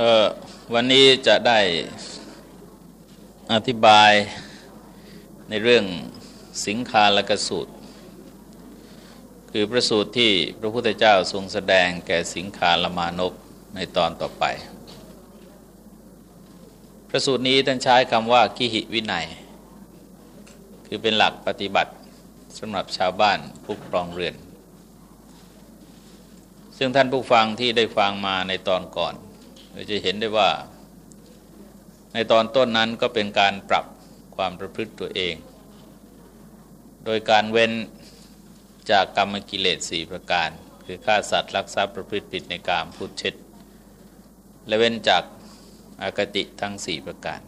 ออวันนี้จะได้อธิบายในเรื่องสิงคาลกสูตร คือพระสูตรที่พระพุทธเจ้าทรงแสดงแก่สิงคาลมานพในตอนต่อไปพระสูตรนี้ท่านใช้คำว่ากิหิวินัย คือเป็นหลักปฏิบัติสำหรับชาวบ้านผู้ครองเรือน ซึ่งท่านผู้ฟังที่ได้ฟังมาในตอนก่อน เราจะเห็นได้ว่า ในตอนต้นนั้นก็เป็นการปรับความประพฤติตัวเอง โดยการเว้นจากกรรมกิเลสสี่ประการ คือฆ่าสัตว์ลักทรัพย์ประพฤติผิดในกามพูดเช็ดและเว้นจากอากติทั้งสี่ประการ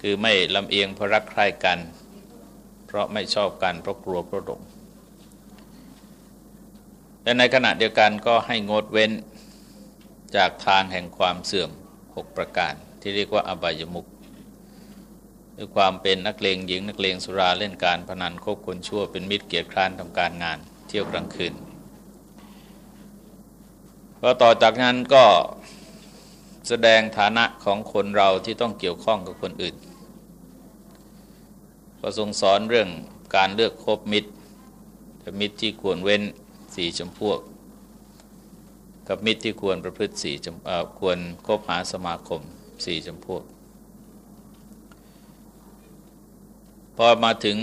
คือไม่ลำเอียงเพราะรักใคร่กัน เพราะไม่ชอบกันเพราะกลัวเพราะหลงและในขณะเดียวกันก็ให้งดเว้น จากทางแห่งความเสื่อมหกประการ ที่เรียกว่าอบายมุกด้วยความเป็นนักเลงหญิงนักเลงสุราเล่นการพนันคบคนชั่วเป็นมิตรเกียรติคร้านทำการงาน เที่ยวกลางคืนพอต่อจากนั้นก็แสดงฐานะของคนเราที่ต้องเกี่ยวข้องกับคนอื่น ก็ทรงสอนเรื่องการเลือกคบมิตรมิตรที่ควรเว้นสี่จำพวก กับมิตรที่ควรประพฤติสี่ควรคบหาสมาคมสี่จำพวก พอมาถึง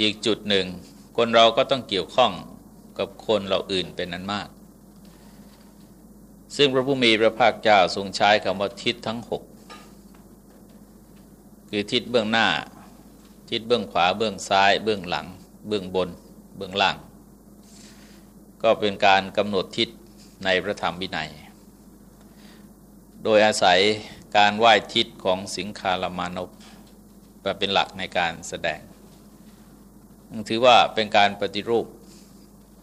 อีกจุดหนึ่ง คนเราก็ต้องเกี่ยวข้องกับคนเราอื่นเป็นนั้นมาก ซึ่งพระผู้มีพระภาคเจ้าทรงใช้คำว่าทิศทั้งหกคือทิศเบื้องหน้า ทิศเบื้องขวาเบื้องซ้าย เบื้องหลัง เบื้องบน เบื้องล่าง ก็เป็นการกำหนดทิศ ในพระธรรมวินัย โดยอาศัยการไหว้ทิศของสิงคาลมานพเป็นหลักในการแสดง ถือว่าเป็นการปฏิรูป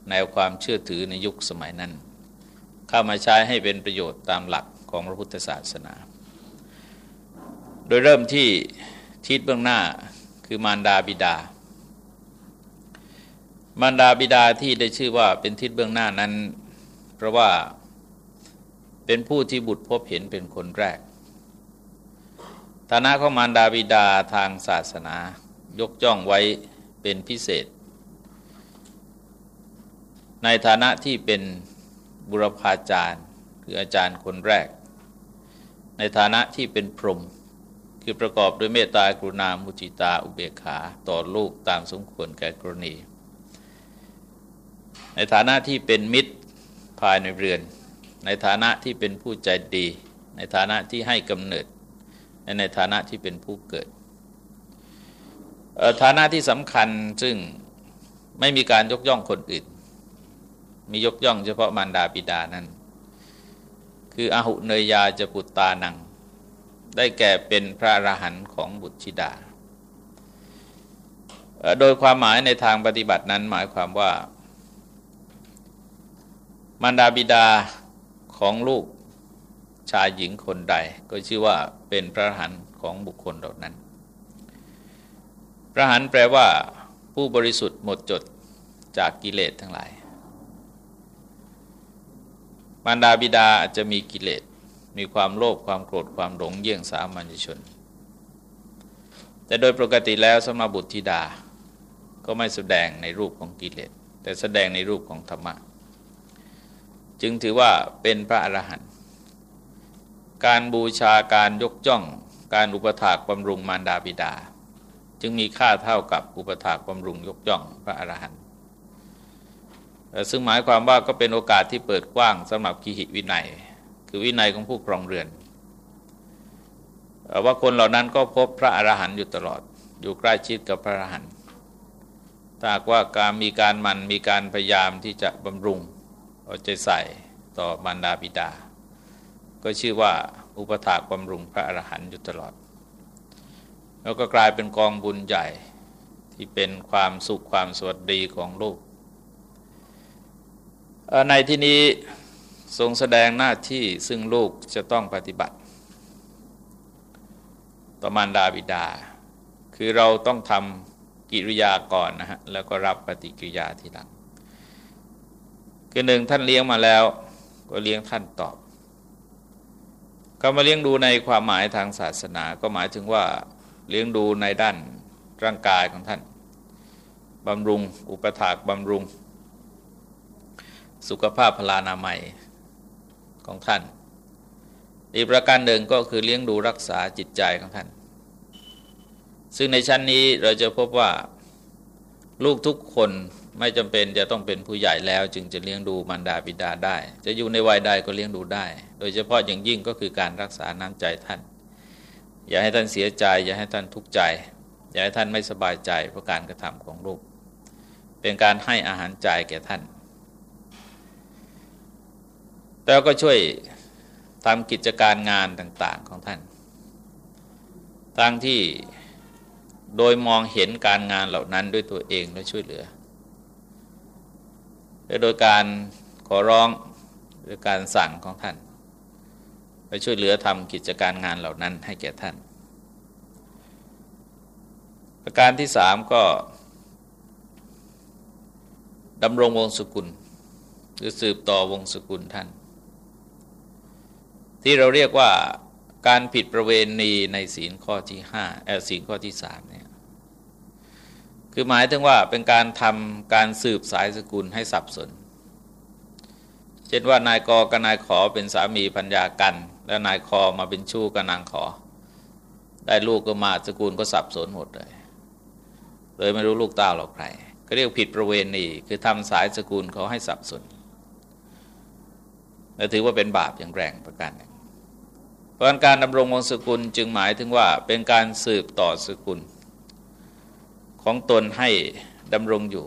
แนวความเชื่อถือในยุคสมัยนั้น เข้ามาใช้ให้เป็นประโยชน์ตามหลักของพระพุทธศาสนา โดยเริ่มที่ทิศเบื้องหน้าคือมารดาบิดา มารดาบิดาที่ได้ชื่อว่าเป็นทิศเบื้องหน้านั้น เพราะว่าเป็นผู้ที่บุตรพบเห็นเป็นคนแรก ฐานะของมารดาบิดาทางศาสนายกจ้องไว้เป็นพิเศษ ในฐานะที่เป็นบุรพาจารย์คืออาจารย์คนแรก ในฐานะที่เป็นพรหมคือประกอบด้วยเมตตากรุณามุจิตาอุเบกขาต่อลูกตามสมควรแก่กรณี ในฐานะที่เป็นมิตร ภายในเรือน ในฐานะที่เป็นผู้ใจดี ในฐานะที่ให้กำเนิดและในฐานะที่เป็นผู้เกิดฐานะที่สำคัญซึ่งไม่มีการยกย่องคนอื่น มียกย่องเฉพาะมารดาบิดานั้น คืออาหุเนยยาจะปุตตานัง ได้แก่เป็นพระอรหันต์ของบุตรธิดา โดยความหมายในทางปฏิบัตินั้นหมายความว่า มารดาบิดาของลูกชายหญิงคนใด ก็ชื่อว่าเป็นพระหันของบุคคลเหล่านั้น พระหันแปลว่า ผู้บริสุทธิ์หมดจดจากกิเลสทั้งหลาย มารดาบิดาอาจจะมีกิเลส มีความโลภความโกรธความหลงเยี่ยงสามัญชน แต่โดยปกติแล้วสมบุตรธิดา ก็ไม่แสดงในรูปของกิเลส แต่แสดงในรูปของธรรมะ จึงถือว่าเป็นพระอรหันต์การบูชาการยกจ้อง การอุปถากบำรุงมารดาบิดา จึงมีค่าเท่ากับอุปถากบำรุงยกจ้องพระอรหันต์ซึ่งหมายความว่าก็เป็นโอกาสที่เปิดกว้างสำหรับกิหิวินัย คือวินัยของผู้ครองเรือน ว่าคนเหล่านั้นก็พบพระอรหันต์อยู่ตลอด อยู่ใกล้ชิดกับพระอรหันต์ถ้าว่าการมีการมันมีการพยายามที่จะบำรุง เอาใจใส่ต่อมารดาบิดา ก็ชื่อว่าอุปถากบำรุงพระอรหันต์อยู่ตลอด แล้วก็กลายเป็นกองบุญใหญ่ที่เป็นความสุขความสวัสดีของลูกในที่นี้ทรงแสดงหน้าที่ซึ่งลูกจะต้องปฏิบัติ ต่อมารดาบิดา คือเราต้องทำกิริยาก่อนนะฮะ แล้วก็รับปฏิกิริยาทีหลัง คือหนึ่งท่านเลี้ยงมาแล้ว ก็เลี้ยงท่านตอบคำว่าเลี้ยงดูในความหมายทางศาสนา ก็หมายถึงว่าเลี้ยงดูในด้านร่างกายของท่านบำรุง อุปถากบำรุง สุขภาพพลานามัยของท่าน อีกประการหนึ่งก็คือเลี้ยงดูรักษาจิตใจของท่าน ซึ่งในชั้นนี้เราจะพบว่าลูกทุกคน ไม่จำเป็นจะต้องเป็นผู้ใหญ่แล้ว จึงจะเลี้ยงดูมารดาบิดาได้ จะอยู่ในวัยใดก็เลี้ยงดูได้ โดยเฉพาะอย่างยิ่งก็คือการรักษาน้ำใจท่าน อย่าให้ท่านเสียใจ อย่าให้ท่านทุกข์ใจ อย่าให้ท่านไม่สบายใจเพราะการกระทำของลูก เป็นการให้อาหารใจแก่ท่าน แล้วก็ช่วยทำกิจการงานต่าง ๆของท่านทั้งที่โดยมองเห็นการงานเหล่านั้นด้วยตัวเองและช่วยเหลือ โดยการขอร้องหรือการสั่งของท่าน ไปช่วยเหลือทำกิจการงานเหล่านั้นให้แก่ท่าน ประการที่สามก็ดำรงวงศกุล หรือสืบต่อวงศกุลท่าน ที่เราเรียกว่าการผิดประเวณีในศีลข้อที่ห้าแอศีลข้อที่สาม คือหมายถึงว่าเป็นการทำการสืบสายสกุลให้สับสน เช่นว่านายกกับนายขอเป็นสามีพัญญากัน แล้วนายคอมาเป็นชู้กับนางขอ ได้ลูกก็มาสกุลก็สับสนหมดเลย เลยไม่รู้ลูกเต้าหรอกใคร ก็เรียกผิดประเวณีคือทำสายสกุลเขาให้สับสนและถือว่าเป็นบาปอย่างแรงประการหนึ่งเพราะการดำรงวงศกุลจึงหมายถึงว่าเป็นการสืบต่อสกุล ของตนให้ดำรงอยู่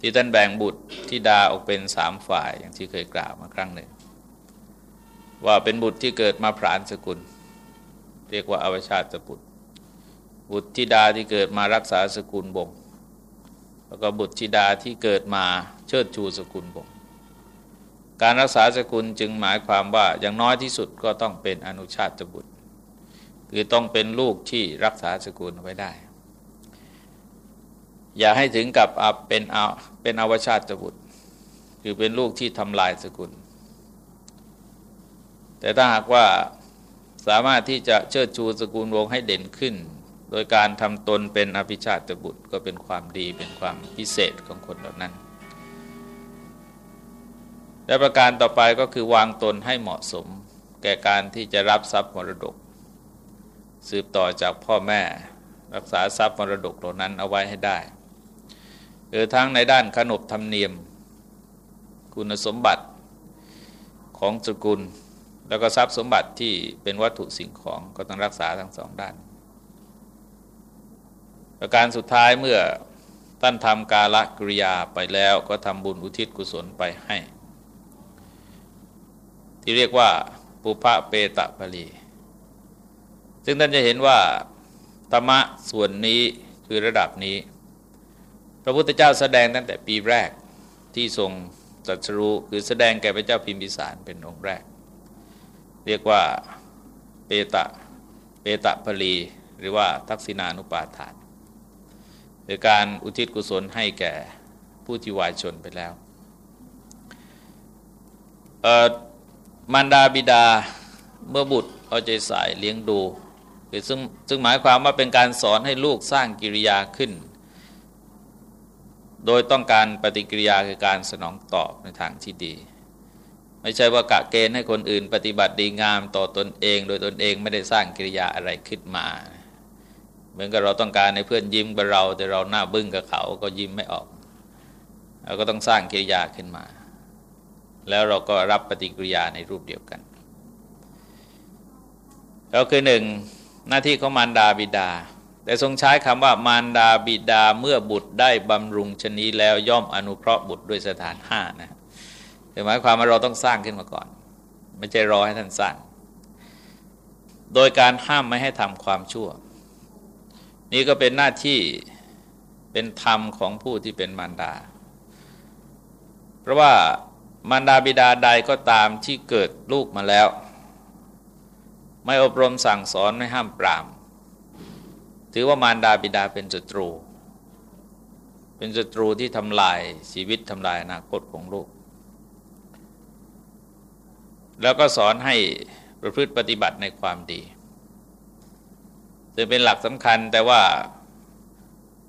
ที่ท่านแบ่งบุตรที่ดาออกเป็นสามฝ่ายอย่างที่เคยกล่าวมาครั้งหนึ่ง ว่าเป็นบุตรที่เกิดมาพรานสกุล เรียกว่าอวชาติบุตร บุตรธิดาที่เกิดมารักษาสกุลบ่งแล้วก็บุตรธิดาที่เกิดมาเชิดชูสกุลบ่งการรักษาสกุลจึงหมายความว่าอย่างน้อยที่สุดก็ต้องเป็นอนุชาติบุตร คือต้องเป็นลูกที่รักษาสกุลไว้ได้ อย่าให้ถึงกับเป็นเอาเป็นอวชาติบุตร คือเป็นลูกที่ทำลายสกุล แต่ถ้าหากว่าสามารถที่จะเชิดชูสกุลวงให้เด่นขึ้น โดยการทำตนเป็นอภิชาติบุตร ก็เป็นความดีเป็นความพิเศษของคนเหล่านั้น และประการต่อไปก็คือวางตนให้เหมาะสม แก่การที่จะรับทรัพย์มรดก สืบต่อจากพ่อแม่รักษาทรัพย์มรดกเหล่านั้นเอาไว้ให้ได้ หรือทั้งในด้านขนบธรรมเนียม คุณสมบัติของสกุล แล้วก็ทรัพย์สมบัติที่เป็นวัตถุสิ่งของก็ต้องรักษาทั้งสองด้าน ประการสุดท้ายเมื่อท่านทำกาละกริยาไปแล้วก็ทำบุญอุทิศกุศลไปให้ ที่เรียกว่าปุพะเปตะปลีซึ่งท่านจะเห็นว่าธรรมะส่วนนี้คือระดับนี้ พระพุทธเจ้าแสดงตั้งแต่ปีแรกที่ทรงตรัสรู้คือแสดงแก่พระเจ้าพิมพิสารเป็นองค์แรก เรียกว่าเปตะเปตะพลีหรือว่าทักษิณานุปาทานหรือการอุทิศกุศลให้แก่ผู้ที่วายชนไปแล้วมารดาบิดาเมื่อบุตรเอาใจใส่เลี้ยงดูซึ่งซึ่งหมายความว่าเป็นการสอนให้ลูกสร้างกิริยาขึ้น โดยต้องการปฏิกิริยาคือการสนองตอบในทางที่ดี ไม่ใช่ว่ากะเกณฑ์ให้คนอื่น ปฏิบัติดีงามต่อตนเอง โดยตนเองไม่ได้สร้างกิริยาอะไรขึ้นมา เหมือนกับเราต้องการในเพื่อนยิ้มกับเรา แต่เราหน้าบึ้งกับเขาก็ยิ้มไม่ออกเราก็ต้องสร้างกิริยาขึ้นมา แล้วเราก็รับปฏิกิริยาในรูปเดียวกันก็คือหนึ่งหน้าที่ของมารดาบิดา แต่ทรงใช้คำว่ามารดาบิดาเมื่อบุตรได้บำรุงชนีแล้วย่อมอนุเคราะห์บุตรด้วยสถานห้านะหมายความว่าเราต้องสร้างขึ้นมาก่อน ไม่ใช่รอให้ท่านสร้าง โดยการห้ามไม่ให้ทำความชั่ว นี่ก็เป็นหน้าที่เป็นธรรมของผู้ที่เป็นมารดา เพราะว่ามารดาบิดาใดก็ตามที่เกิดลูกมาแล้ว ไม่อบรมสั่งสอนไม่ห้ามปราม ถือว่ามารดาบิดาเป็นศัตรู เป็นศัตรูที่ทำลายชีวิตทำลายอนาคตของลูก แล้วก็สอนให้ประพฤติปฏิบัติในความดีซึ่งเป็นหลักสำคัญแต่ว่า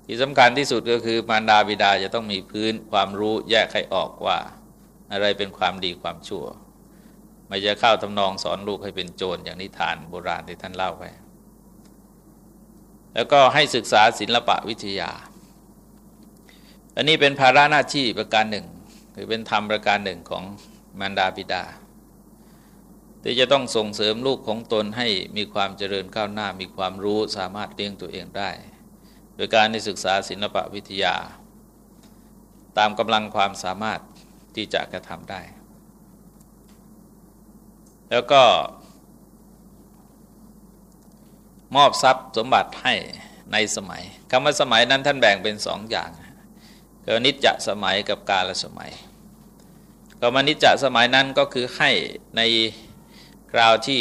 ที่สำคัญที่สุดก็คือมารดาบิดาจะต้องมีพื้นความรู้แยกให้ออกว่า อะไรเป็นความดีความชั่ว ไม่จะเข้าทำนองสอนลูกให้เป็นโจรอย่างนิทานโบราณที่ท่านเล่าไว้ แล้วก็ให้ศึกษาศิลปะวิทยา อันนี้เป็นภาระหน้าที่ประการหนึ่ง หรือเป็นธรรมประการหนึ่งของมารดาบิดา ที่จะต้องส่งเสริมลูกของตนให้มีความเจริญก้าวหน้ามีความรู้สามารถเลี้ยงตัวเองได้ โดยการในศึกษาศิลปะวิทยา ตามกำลังความสามารถที่จะกระทำได้ แล้วก็ มอบทรัพย์สมบัติให้ในสมัยคำว่าสมัยนั้นท่านแบ่งเป็นสองอย่างก็นิจจะสมัยกับกาลสมัยก็มานิจจะสมัยนั้นก็คือให้ในคราวที่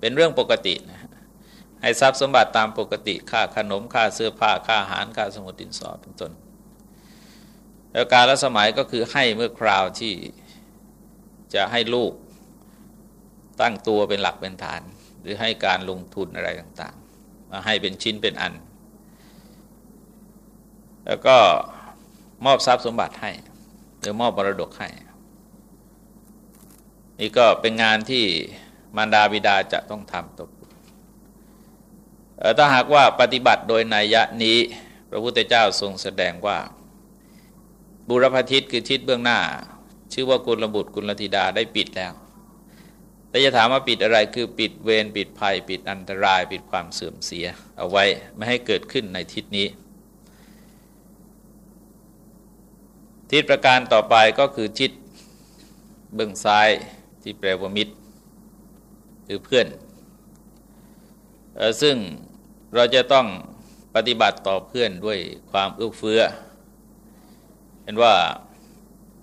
เป็นเรื่องปกตินะให้ทรัพย์สมบัติตามปกติค่าขนมค่าเสื้อผ้าค่าอาหารค่าสมุดดินสอเป็นต้นแล้วการละสมัยก็คือให้เมื่อคราวที่จะให้ลูกตั้งตัวเป็นหลักเป็นฐาน หรือให้การลงทุนอะไรต่างๆ มาให้เป็นชิ้นเป็นอัน แล้วก็มอบทรัพย์สมบัติให้ หรือมอบมรดกให้ นี่ก็เป็นงานที่มารดาบิดาจะต้องทำตกถ้าหากว่าปฏิบัติโดยนัยยะนี้ พระพุทธเจ้าทรงแสดงว่า บุรพทิตคือทิศเบื้องหน้า ชื่อว่ากุลบุตรกุลธิดาได้ปิดแล้ว แต่จะถามว่าปิดอะไรคือปิดเวรปิดภัย ปิดอันตราย ปิดความเสื่อมเสีย เอาไว้ไม่ให้เกิดขึ้นในทิศนี้ ทิศประการต่อไปก็คือทิศเบื้องซ้ายที่แปลว่ามิตร หรือเพื่อนออซึ่งเราจะต้องปฏิบัติต่อเพื่อนด้วยความเอื้อเฟื้อเห็นว่า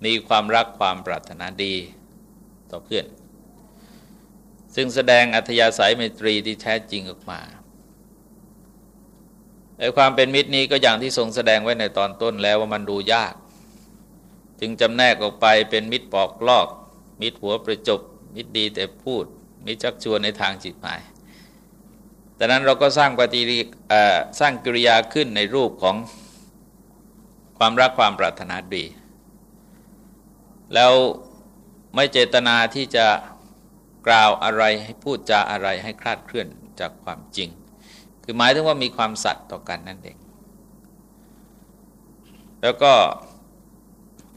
มีความรักความปรารถนาดีต่อเพื่อน ซึ่งแสดงอัธยาศัยไมตรีที่แท้จริงออกมาแต่ความเป็นมิตรนี้ก็อย่างที่ทรงแสดงไว้ในตอนต้นแล้วว่ามันดูยาก จึงจำแนกออกไปเป็นมิตรปอกลอก มิตรหัวประจบ มิตรดีแต่พูด มิตรชักชวนในทางจิตหมายแต่นั้นเราก็สร้างปฏิริสร้างกิริยาขึ้นในรูปของความรักความปรารถนาดี แล้วไม่เจตนาที่จะ กล่าวอะไรให้พูดจาอะไรให้คลาดเคลื่อนจากความจริง คือหมายถึงว่ามีความสัตย์ต่อกันนั่นเอง แล้วก็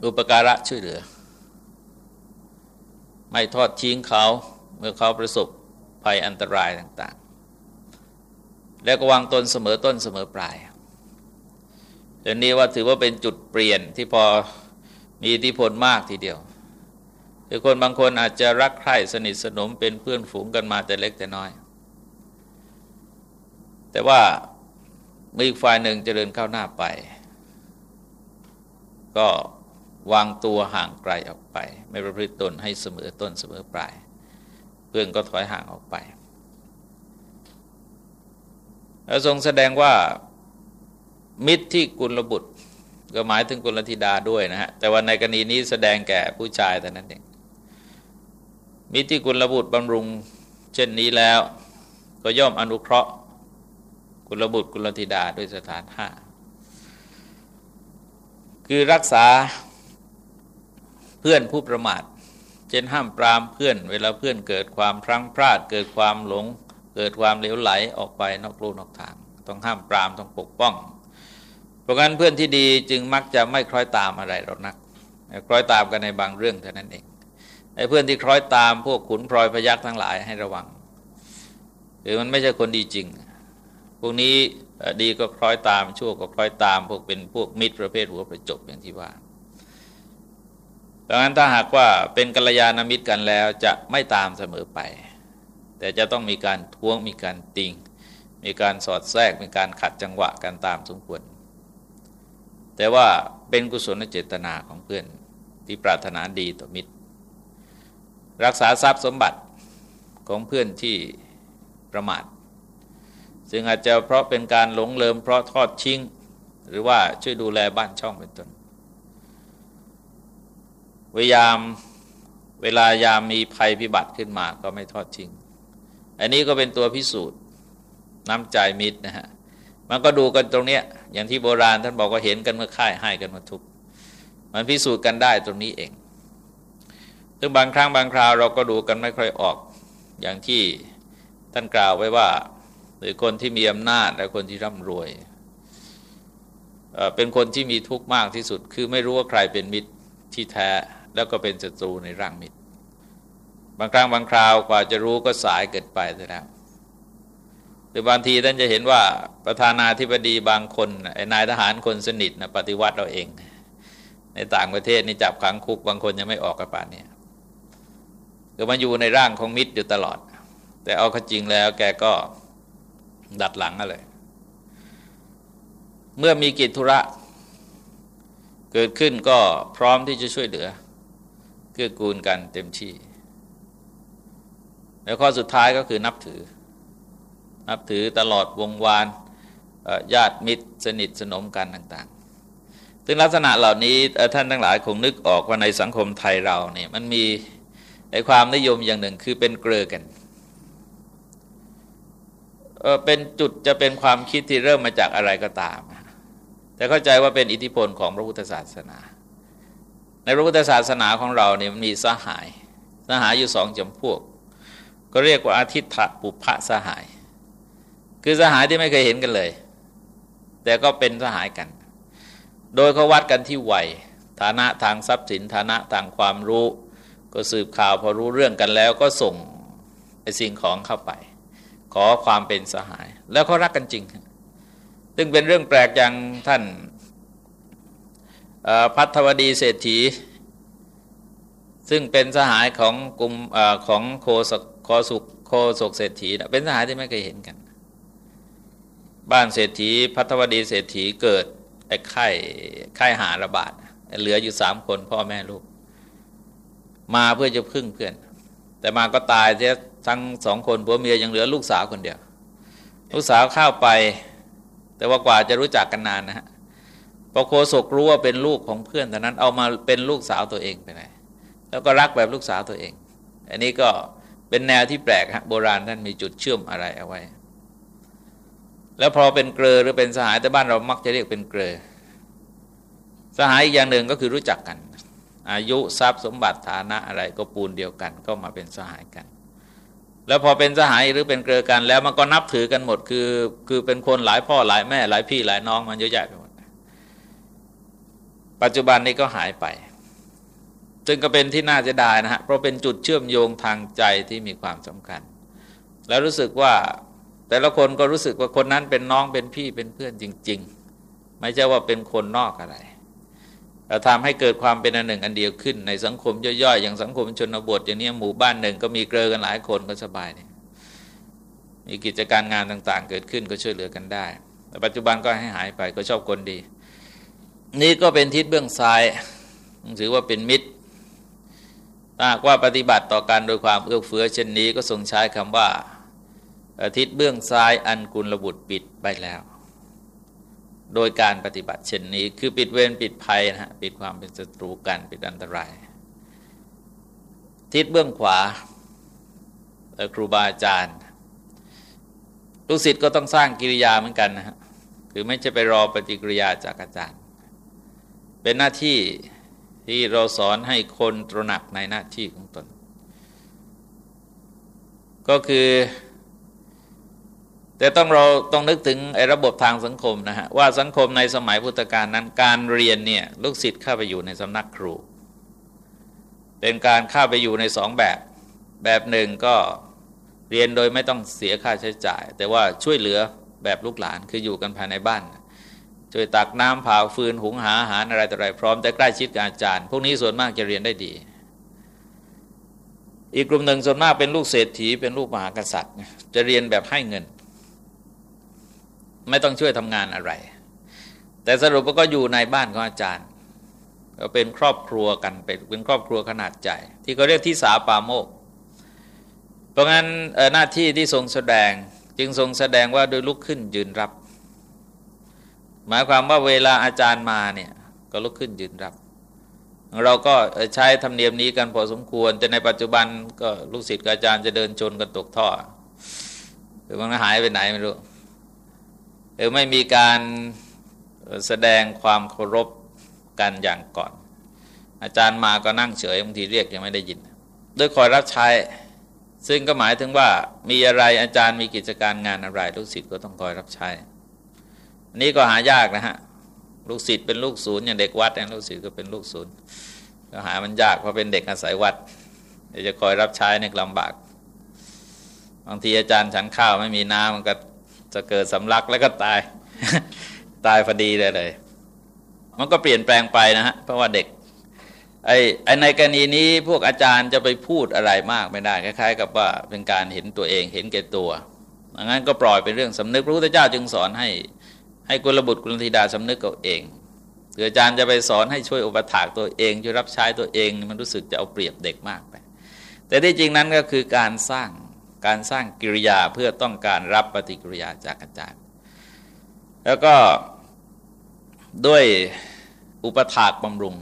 อุปการะช่วยเหลือ ไม่ทอดทิ้งเขาเมื่อเขาประสบภัยอันตรายต่างๆ แล้วก็วางตนเสมอต้นเสมอปลายเรื่องนี้ว่าถือว่าเป็นจุดเปลี่ยนที่พอมีอิทธิพลมากทีเดียว คือคนบางคนอาจจะรักใคร่สนิทสนมเป็นเพื่อนฝูงกันมาแต่เล็กแต่น้อย แต่ว่าเมื่ออีกฝ่ายหนึ่งจเจริญเข้าหน้าไป ก็วางตัวห่างไกลออกไป ไม่ประพฤติตนให้เสมอต้นเสมอปลาย เพื่อนก็ถอยห่างออกไปแล้วทรงแสดงว่ามิตรที่กุลบุตร ก็หมายถึงกุลธิดาด้วยนะฮะ แต่ว่าในกรณีนี้แสดงแก่ผู้ชายแต่นั้นเอง มิติกุลบุตรบำรุง เช่นนี้แล้ว ก็ย่อมอนุเคราะห์ กุลบุตรกุลธิดาด้วยสถานห้าคือรักษาเพื่อนผู้ประมาทเช่นห้ามปรามเพื่อน เวลาเพื่อนเกิดความพลั้งพลาด เกิดความหลง เกิดความเหลวไหลออกไปนอกลู่นอกทาง ต้องห้ามปรามต้องปกป้อง เพราะงั้นเพื่อนที่ดีจึงมักจะไม่คล้อยตามอะไรเรานักคล้อยตามกันในบางเรื่องเท่านั้นเอง ไอ้เพื่อนที่คล้อยตามพวกขุนพลอยพยักทั้งหลายให้ระวังหรือมันไม่ใช่คนดีจริง พวกนี้ดีก็คล้อยตามชั่วก็คล้อยตาม พวกเป็นพวกมิตรประเภทหัวประจบอย่างที่ว่าดังนั้นถ้าหากว่าเป็นกัลยาณมิตรกันแล้วจะไม่ตามเสมอไป แต่จะต้องมีการท้วงมีการติง มีการสอดแทรกมีการขัดจังหวะกันตามสมควร แต่ว่าเป็นกุศลเจตนาของเพื่อนที่ปรารถนาดีต่อมิตร รักษาทรัพย์สมบัติของเพื่อนที่ประมาท ซึ่งอาจจะเพราะเป็นการหลงเลิมเพราะทอดชิง หรือว่าช่วยดูแลบ้านช่องเป็นต้นพยายามเวลายามมีภัยพิบัติขึ้นมาก็ไม่ทอดทิ้ง อันนี้ก็เป็นตัวพิสูจน์น้ำใจมิตรนะฮะ มันก็ดูกันตรงเนี้ย อย่างที่โบราณท่านบอกว่าเห็นกันเมื่อค่ายให้กันมาทุก มันพิสูจน์กันได้ตรงนี้เอง ซึ่งบางครั้งบางคราวเราก็ดูกันไม่ค่อยออกอย่างที่ท่านกล่าวไว้ว่าหรือคนที่มีอำนาจและคนที่ร่ำรวย เป็นคนที่มีทุกข์มากที่สุด คือไม่รู้ว่าใครเป็นมิตรที่แท้แล้วก็เป็นศัตรูในร่างมิตร บางครั้งบางคราวกว่าจะรู้ก็สายเกิดไปแล้วหรือบางทีท่านจะเห็นว่าประธานาธิบดีบางคนนายทหารคนสนิทนะปฏิวัติเราเอง ในต่างประเทศนี่จับขังคุกบางคนยังไม่ออกกระปานเนี่ย ก็มาอยู่ในร่างของมิตรอยู่ตลอด แต่เอาข้จริงแล้วแกก็ดัดหลังอะไรเมื่อมีกิจธุระ เกิดขึ้นก็พร้อมที่จะช่วยเหลือ เกื้อกูลกันเต็มที่ แล้วข้อสุดท้ายก็คือนับถือ นับถือตลอดวงวานญาติมิตรสนิทสนมกันต่างๆซึ่งลักษณะเหล่านี้ท่านทั้งหลายคงนึกออกว่าในสังคมไทยเราเนี่ยมันมี ในความนิยมอย่างหนึ่งคือเป็นเกลือกันเป็นจุดจะเป็นความคิดที่เริ่มมาจากอะไรก็ตาม แต่เข้าใจว่าเป็นอิทธิพลของพระพุทธศาสนา ในพระพุทธศาสนาของเราเนี่ยมีสหาย สหายอยู่สองจำพวก ก็เรียกว่าอาทิตถปุพะสหาย คือสหายที่ไม่เคยเห็นกันเลย แต่ก็เป็นสหายกัน โดยเขาวัดกันที่วัยฐานะทางทรัพย์สินฐานะทางความรู้ ก็สืบข่าวพอรู้เรื่องกันแล้วก็ส่งไอ้สิ่งของเข้าไป ขอความเป็นสหาย แล้วเขารักกันจริง ซึ่งเป็นเรื่องแปลกอย่างท่านพัทวดีเศรษฐี ซึ่งเป็นสหายของกลุ่มอของโคสโคสุโคศกเศรษฐีเป็นสหายที่ไม่เคยเห็นกัน บ้านเศรษฐีพัทวดีเศรษฐีเกิดไอ้ไข้ไข้หาระบาดเหลืออยู่สามคนพ่อแม่ลูก มาเพื่อจะพึ่งเพื่อน แต่มาก็ตายเสียทั้งสองคนผัวเมียยังเหลือลูกสาวคนเดียว ลูกสาวเข้าไป แต่ว่ากว่าจะรู้จักกันนานนะฮะพอโคศกรู้ว่าเป็นลูกของเพื่อนแต่นั้นเอามาเป็นลูกสาวตัวเองไปเลยแล้วก็รักแบบลูกสาวตัวเอง อันนี้ก็เป็นแนวที่แปลกฮะโบราณท่านมีจุดเชื่อมอะไรเอาไว้ แล้วพอเป็นเกลอหรือเป็นสหายแต่บ้านเรามักจะเรียกเป็นเกลอสหายอีกอย่างหนึ่งก็คือรู้จักกัน อายุทรัพย์สมบัติฐานะอะไรก็ปูนเดียวกัน ก็มาเป็นสหายกัน แล้วพอเป็นสหายหรือเป็นเกลือกัน แล้วมันก็นับถือกันหมด คือคือเป็นคนหลายพ่อหลายแม่หลายพี่หลายน้องมันเยอะแยะไปหมดปัจจุบันนี้ก็หายไปซึ่งก็เป็นที่น่าจะได้นะฮะเพราะเป็นจุดเชื่อมโยงทางใจที่มีความสำคัญ แล้วรู้สึกว่าแต่ละคนก็รู้สึกว่าคนนั้นเป็นน้องเป็นพี่เป็นเพื่อนจริง ๆ ไม่ใช่ว่าเป็นคนนอกอะไร ทำให้เกิดความเป็นอันหนึ่งอันเดียวขึ้นในสังคมย่อยๆ อย่างสังคมชนบท อย่างนี้หมู่บ้านหนึ่งก็มีเกลือกันหลายคนก็สบายเนี่ยมีกิจการงานต่างๆ เกิดขึ้นก็ช่วยเหลือกันได้แต่ปัจจุบันก็ให้หายไปก็ชอบคนดี นี่ก็เป็นทิศเบื้องซ้ายถือว่าเป็นมิตรถ้าว่าปฏิบัติต่อการโดยความเอื้อเฟื้อเช่นนี้ก็ทรงใช้คำว่าทิศเบื้องซ้ายอันกุลบุตรปิดไปแล้ว โดยการปฏิบัติเช่นนี้ คือปิดเวรปิดภัยนะฮะปิดความเป็นศัตรูกันปิดอันตราย ทิศเบื้องขวาครูบาอาจารย์ลูกศิษย์ก็ต้องสร้างกิริยาเหมือนกันนะฮะคือไม่ใช่ไปรอปฏิกิริยาจากอาจารย์ เป็นหน้าที่ที่เราสอนให้คนตระหนักในหน้าที่ของตน ก็คือ แต่ต้องเราต้องนึกถึงไอ้ระบบทางสังคมนะฮะว่าสังคมในสมัยพุทธกาลนั้นการเรียนเนี่ยลูกศิษย์เข้าไปอยู่ในสำนักครู เป็นการเข้าไปอยู่ในสองแบบ แบบหนึ่งก็เรียนโดยไม่ต้องเสียค่าใช้จ่าย แต่ว่าช่วยเหลือแบบลูกหลานคืออยู่กันภายในบ้าน ช่วยตักน้ำผ่าฟืนหุงหาอาหารอะไรต่ออะไรพร้อมแต่ใกล้ชิดกับอาจารย์ พวกนี้ส่วนมากจะเรียนได้ดี อีกกลุ่มหนึ่งส่วนมากเป็นลูกเศรษฐีเป็นลูกมหากษัตริย์ จะเรียนแบบให้เงิน ไม่ต้องช่วยทำงานอะไร แต่สรุปก็อยู่ในบ้านของอาจารย์ ก็เป็นครอบครัวกันเป็นเป็นครอบครัวขนาดใหญ่ที่เขาเรียกที่สาปาโมก เพราะงั้นหน้าที่ที่ทรงแสดงจึงทรงแสดงว่าโดยลุกขึ้นยืนรับ หมายความว่าเวลาอาจารย์มาเนี่ยก็ลุกขึ้นยืนรับ เราก็ใช้ธรรมเนียมนี้กันพอสมควร แต่ในปัจจุบันก็ลูกศิษย์อาจารย์จะเดินชนกันตกท่อ หรือมันหายไปไหนไม่รู้ หรือไม่มีการแสดงความเคารพกันอย่างก่อน อาจารย์มาก็นั่งเฉยบางทีเรียกยังไม่ได้ยิน ด้วยคอยรับใช้ซึ่งก็หมายถึงว่ามีอะไรอาจารย์มีกิจการงานอะไรลูกศิษย์ก็ต้องคอยรับใช้อันนี้ก็หายากนะฮะลูกศิษย์เป็นลูกศูนย์อย่างเด็กวัดเนี่ยลูกศิษย์ก็เป็นลูกศูนย์ก็หามันยากเพราะเป็นเด็กอาศัยวัดจะคอยรับใช้ในลำบากบางทีอาจารย์ฉันข้าวไม่มีน้ำมันก็ จะเกิดสำลักแล้วก็ตาย ตายพอดีเลยเลย มันก็เปลี่ยนแปลงไปนะฮะเพราะว่าเด็กไอ้ไอในกรณีนี้พวกอาจารย์จะไปพูดอะไรมากไม่ได้คล้ายๆ กับว่าเป็นการเห็นตัวเองเห็นแก่ตัวดังนั้นก็ปล่อยเป็นเรื่องสำนึกพระพุทธเจ้าจึงสอนให้ให้กุลบุตรกุลธิดาสำนึกเอาเองหรืออาจารย์จะไปสอนให้ช่วยอุปถากตัวเองช่วยรับใช้ตัวเอง มันรู้สึกจะเอาเปรียบเด็กมากไป แต่ที่จริงนั้นก็คือการสร้าง การสร้างกิริยาเพื่อต้องการรับปฏิกิริยาจากอาจารย์ แล้วก็ด้วยอุปถากบำรุง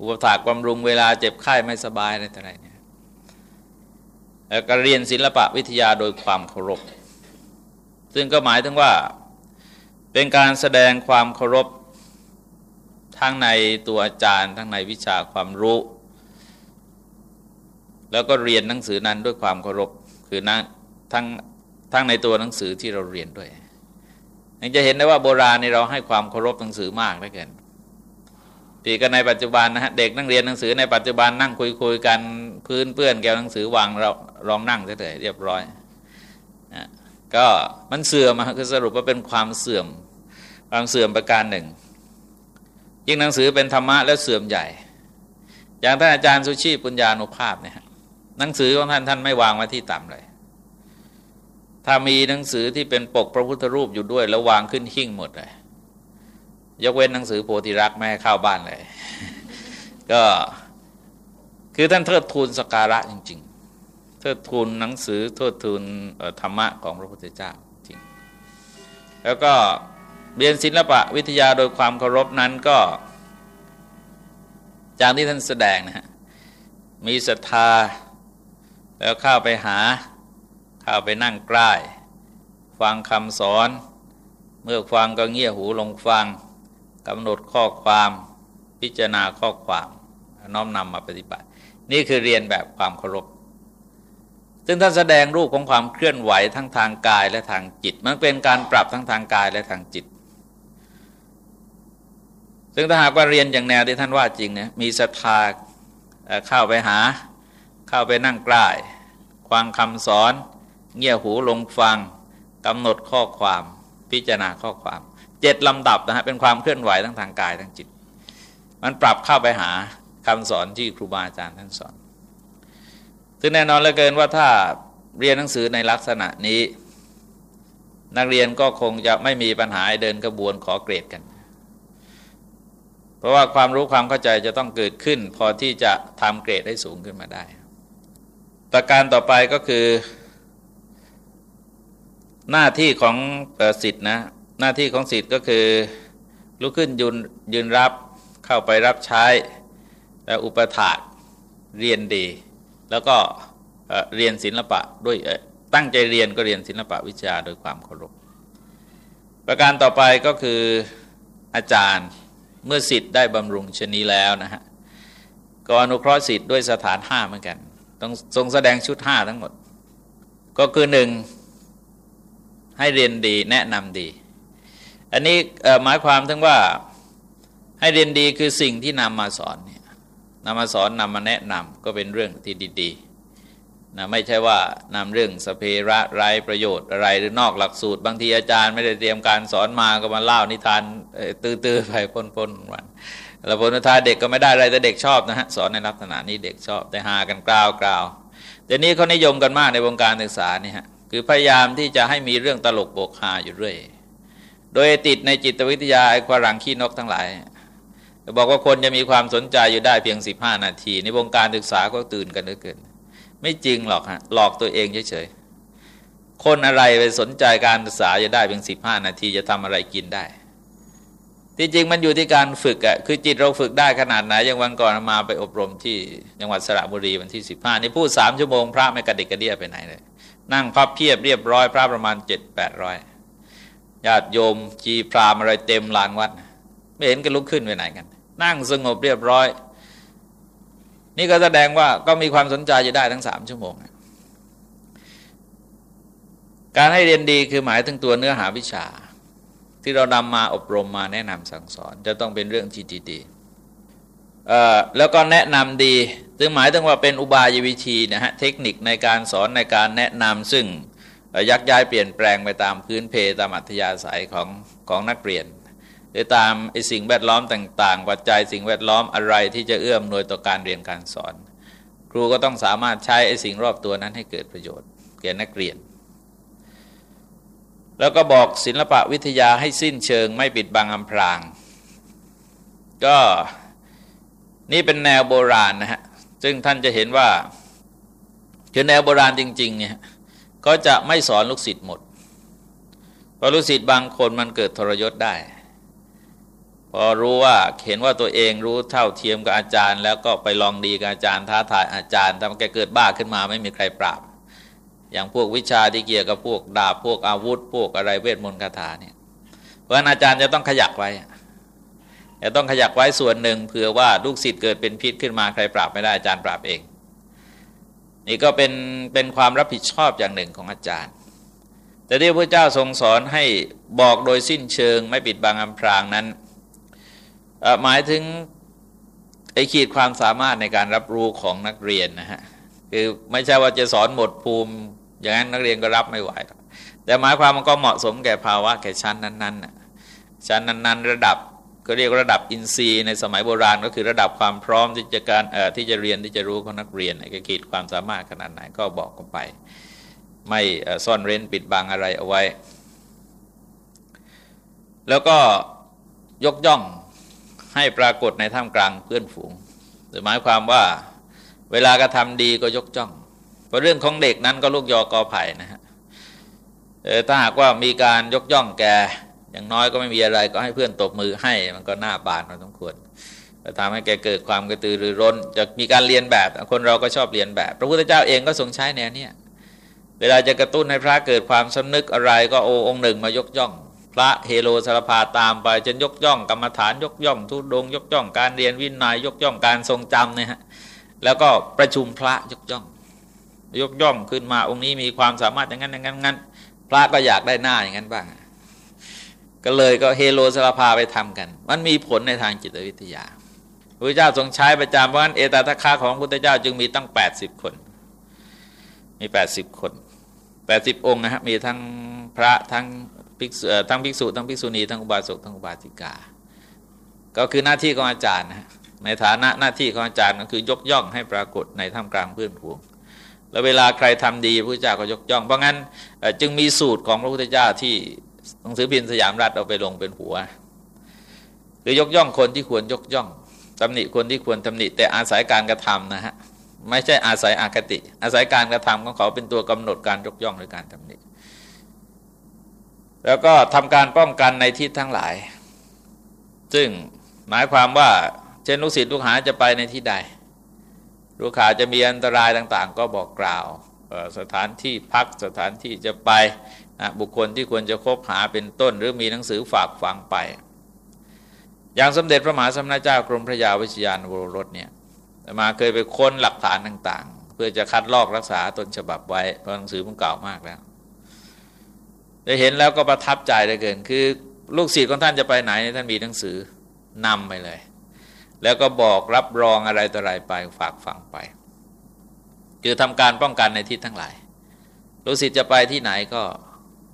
อุปถากบำรุงเวลาเจ็บไข้ไม่สบายอะไรต่ออะไรเนี่ยแล้วก็เรียนศิลปะวิทยาโดยความเคารพ ซึ่งก็หมายถึงว่าเป็นการแสดงความเคารพทั้งในตัวอาจารย์ ทั้งในวิชาความรู้ แล้วก็เรียนหนังสือนั้นด้วยความเคารพ คือนั่งทั้งทั้งในตัวหนังสือที่เราเรียนด้วยยังจะเห็นได้ว่าโบราณนี่เราให้ความเคารพหนังสือมากเหลือเกินปีกันในปัจจุบันนะฮะเด็กนั่งเรียนหนังสือในปัจจุบันนั่งคุยคุยกันพื้นเปื้อนแก้วหนังสือวางเราลองนั่งเฉยๆเรียบร้อยนะก็มันเสื่อมคือสรุปว่าเป็นความเสื่อมความเสื่อมประการหนึ่ง ยิ่งหนังสือเป็นธรรมะแล้วเสื่อมใหญ่ อย่างท่านอาจารย์สุชีปุญญานุภาพเนี่ย หนังสือของท่านท่านไม่วางไว้ที่ต่ำเลย ถ้ามีหนังสือที่เป็นปกพระพุทธรูปอยู่ด้วย แล้ววางขึ้นหิ้งหมดเลย ยกเว้นหนังสือโพธิรักษ์ไม่ให้เข้าบ้านเลย ก็คือท่านเทิดทูนสการะจริง ๆ เทิดทูนหนังสือเทิดทูนธรรมะของพระพุทธเจ้าจริง แล้วก็เรียนศิลปะวิทยาโดยความเคารพนั้นก็จากที่ท่านแสดงนะฮะมีศรัทธา แล้วเข้าไปหา เข้าไปนั่งใกล้ ฟังคำสอน เมื่อฟังก็เงี่ยหูลงฟังกำหนดข้อความพิจารณาข้อความน้อมนำมาปฏิบัติ นี่คือเรียนแบบความเคารพ ซึ่งท่านแสดงรูปของความเคลื่อนไหวทั้งทางกายและทางจิต มันเป็นการปรับทั้งทางกายและทางจิต ซึ่งถ้าหากว่าเรียนอย่างแนวที่ท่านว่าจริงเนี่ยมีศรัทธาเข้าไปหา เข้าไปนั่งใกล้ฟังคำสอน เงี่ยหูลงฟังกำหนดข้อความพิจารณาข้อความเจ็ดลำดับนะฮะเป็นความเคลื่อนไหวทั้งทางกายทั้งจิต มันปรับเข้าไปหาคำสอนที่ครูบาอาจารย์ท่านสอนซึ่งแน่นอนเหลือเกินว่าถ้าเรียนหนังสือในลักษณะนี้ นักเรียนก็คงจะไม่มีปัญหาเดินกระบวนขอเกรดกัน เพราะว่าความรู้ความเข้าใจจะต้องเกิดขึ้น พอที่จะทำเกรดให้สูงขึ้นมาได้ ประการต่อไปก็คือ หน้าที่ของสิทธินะ หน้าที่ของสิทธิ์ก็คือลุกขึ้นยืนยืนรับเข้าไปรับใช้และอุปถากเรียนดี แล้วก็เรียนศิลปะด้วยตั้งใจเรียนก็เรียนศิลปะวิชาโดยความเคารพประการต่อไปก็คืออาจารย์เมื่อสิทธิ์ได้บำรุงชนีแล้วนะฮะก็อนุเคราะห์สิทธิ์ด้วยสถานห้าเหมือนกัน ต้องทรงแสดงชุดห้าทั้งหมด ก็คือหนึ่งให้เรียนดีแนะนำดี อันนี้หมายความถึงว่าให้เรียนดีคือสิ่งที่นำมาสอนเนี่ยนำมาสอนนำมาแนะนำก็เป็นเรื่องที่ดีๆนะไม่ใช่ว่านำเรื่องสเพระไรประโยชน์อะไรหรือนอกหลักสูตร บางทีอาจารย์ไม่ได้เตรียมการสอนมาก็มาเล่านิทานตื้อๆไปพ้นๆวัน เราบนทายเด็กก็ไม่ได้อะไรแต่เด็กชอบนะฮะสอนในลักษณะนี้เด็กชอบแต่หากันกล่าวกล่าวแต่นี้เขานิยมกันมากในวงการศึกษานี่ฮะคือพยายามที่จะให้มีเรื่องตลกโบกฮาอยู่เรื่อย โดยติดในจิตวิทยาไอ้ควารังขี้นกทั้งหลายบอกว่าคนจะมีความสนใจอยู่ได้เพียง 15 นาที ในวงการศึกษาก็ตื่นกันเหลือเกิน ไม่จริงหรอกฮะหลอกตัวเองเฉยๆคนอะไรไปสนใจการศึกษาจะได้เพียง 15 นาทีจะทำอะไรกินได้ ที่จริงมันอยู่ที่การฝึกอะคือจิตเราฝึกได้ขนาดไหนอย่างวันก่อนมาไปอบรมที่จังหวัดสระบุรีวันที่สิบห้านี่พูดสามชั่วโมงพระไม่กระดิกกระเดียไปไหนเลยนั่งพับเพียบเรียบร้อยพระประมาณเจ็ดแปดร้อยญาติโยมจีพรามอะไรเต็มลานวัด ไม่เห็นกันลุกขึ้นไปไหนกัน นั่งสงบเรียบร้อย นี่ก็แสดงว่าก็มีความสนใจจะได้ทั้งสามชั่วโมง การให้เรียนดีคือหมายถึงตัวเนื้อหาวิชา ที่เรานำมาอบรมมาแนะนำสั่งสอน จะต้องเป็นเรื่องที่ดีแล้วก็แนะนำดีซึ่งหมายถึงว่าเป็นอุบายวิธีนะฮะเทคนิคในการสอนในการแนะนำซึ่งยักย้ายเปลี่ยนแปลงไปตามพื้นเพตามอัธยาศัยของของนักเรียนหรือตามไอสิ่งแวดล้อมต่างๆ ปัจจัยสิ่งแวดล้อมอะไรที่จะเอื้อมหน่วยต่อการเรียนการสอน ครูก็ต้องสามารถใช้ไอสิ่งรอบตัวนั้นให้เกิดประโยชน์แก่นักเรียน แล้วก็บอกศิลปะวิทยาให้สิ้นเชิงไม่ปิดบังอำพราง ก็นี่เป็นแนวโบราณนะฮะ ซึ่งท่านจะเห็นว่าคือแนวโบราณจริงๆเนี่ยก็จะไม่สอนลูกศิษย์หมด เพราะลูกศิษย์บางคนมันเกิดทรยศได้ พอรู้ว่าเห็นว่าตัวเองรู้เท่าเทียมกับอาจารย์ แล้วก็ไปลองดีกับอาจารย์ท้าทายอาจารย์ทำแกเกิดบ้าขึ้นมาไม่มีใครปราบ อย่างพวกวิชาที่เกี่ยวกับพวกดาบพวกอาวุธ พวกอะไรเวทมนต์คาถาเนี่ยเพราะอาจารย์จะต้องขยักไว้จะต้องขยักไว้ส่วนหนึ่งเผื่อว่าลูกศิษย์เกิดเป็นพิษขึ้นมาใครปราบไม่ได้อาจารย์ปราบเอง นี่ก็เป็นเป็นความรับผิดชอบอย่างหนึ่งของอาจารย์ แต่ที่พระเจ้าทรงสอนให้บอกโดยสิ้นเชิง ไม่ปิดบังอำพรางนั้นหมายถึงไอ้ขีดความสามารถในการรับรู้ของนักเรียนนะฮะ คือไม่ใช่ว่าจะสอนหมดภูมิ อย่างนั้นนักเรียนก็รับไม่ไหว แต่หมายความมันก็เหมาะสมแก่ภาวะแก่ชั้นนั้นๆชั้นนั้นๆ ระดับก็เรียกระดับอินทรีย์ในสมัยโบราณ ก็คือระดับความพร้อมที่จะการที่จะเรียนที่จะรู้ของนักเรียนกขีดความสามารถขนาดไหนก็บอกกันไป ไม่ซ่อนเร้นปิดบังอะไรเอาไว้ แล้วก็ยกย่องให้ปรากฏในท่ามกลางเพื่อนฝูงหมายความว่า เวลากระทำดีก็ยกจ้องเพราะเรื่องของเด็กนั้นก็ลูกยอกอไผ่นะฮะถ้าหากว่ามีการยกย่องแกอย่างน้อยก็ไม่มีอะไรก็ให้เพื่อนตบมือให้มันก็หน่าบานพอสมควรจะทำให้แกเกิดความกระตือรือร้น จะมีการเรียนแบบคนเราก็ชอบเรียนแบบ พระพุทธเจ้าเองก็ทรงใช้แนวเนี้ยเวลาจะกระตุ้นให้พระเกิดความสำนึกอะไรก็โอองค์หนึ่งมายกย่อง พระเฮโลสารพาตามไปจนยกย่องกรรมฐานยกย่องทุดง ยกย่องการเรียนวินัยยกย่องการทรงจำเนี่ยฮะ แล้วก็ประชุมพระยกย่อง ยกย่องขึ้นมาองค์นี้มีความสามารถอย่างนั้นอย่างนั้นงั้นพระก็อยากได้หน้าอย่างนั้นบ้าง ก็เลยก็เฮโลสารพาไปทำกัน มันมีผลในทางจิตวิทยาพระเจ้าทรงใช้ประจำเพราะฉะนั้นเอตตะคาของพระเจ้าจึงมีตั้ง 80 คน มี 80 คน 80 องค์นะฮะมีทั้งพระทั้งภิกษุทั้งภิกษุทั้งภิกษุณีทั้งอุบาสกทั้งอุบาสิกา ก็คือหน้าที่ของอาจารย์นะ ในฐานะหน้าที่ของอาจารย์ก็คือยกย่องให้ปรากฏในท่ามกลางเพื่อนผูงแล้วเวลาใครทำดีพระเจ้าก็ยกย่อง เพราะงั้นจึงมีสูตรของพระพุทธเจ้าที่หนังสือพิมพ์สยามรัฐเอาไปลงเป็นหัวหรือยกย่องคนที่ควรยกย่องตำหนิคนที่ควรตำหนิ แต่อาศัยการกระทำนะฮะไม่ใช่อาศัยอาคติ อาศัยการกระทำของเขาเป็นตัวกำหนดการยกย่องหรือการตำหนิ แล้วก็ทำการป้องกันในที่ทั้งหลาย ซึ่งหมายความว่า ช่นลูกศิษย์ลูกหาจะไปในที่ใด ลูกหาจะมีอันตรายต่างๆ ก็บอกกล่าวสถานที่พักสถานที่จะไปนะบุคคลที่ควรจะคบหาเป็นต้น หรือมีหนังสือฝากฟังไป อย่างสมเด็จพระมหาสมณเจ้ากรมพระยาวิชยานวโรรสเนี่ยมาเคยไปค้นหลักฐานต่าง ๆ เพื่อจะคัดลอกรักษาต้นฉบับไว้เพราะหนังสือมันเก่ามากแล้วได้เห็นแล้วก็ประทับใจเลยเกิน คือลูกศิษย์ของท่านจะไปไหนท่านมีหนังสือนำไปเลย แล้วก็บอกรับรองอะไรต่ออะไรไปฝากฝังไป คือทำการป้องกันในทิศทั้งหลายลูกศิษย์จะไปที่ไหนก็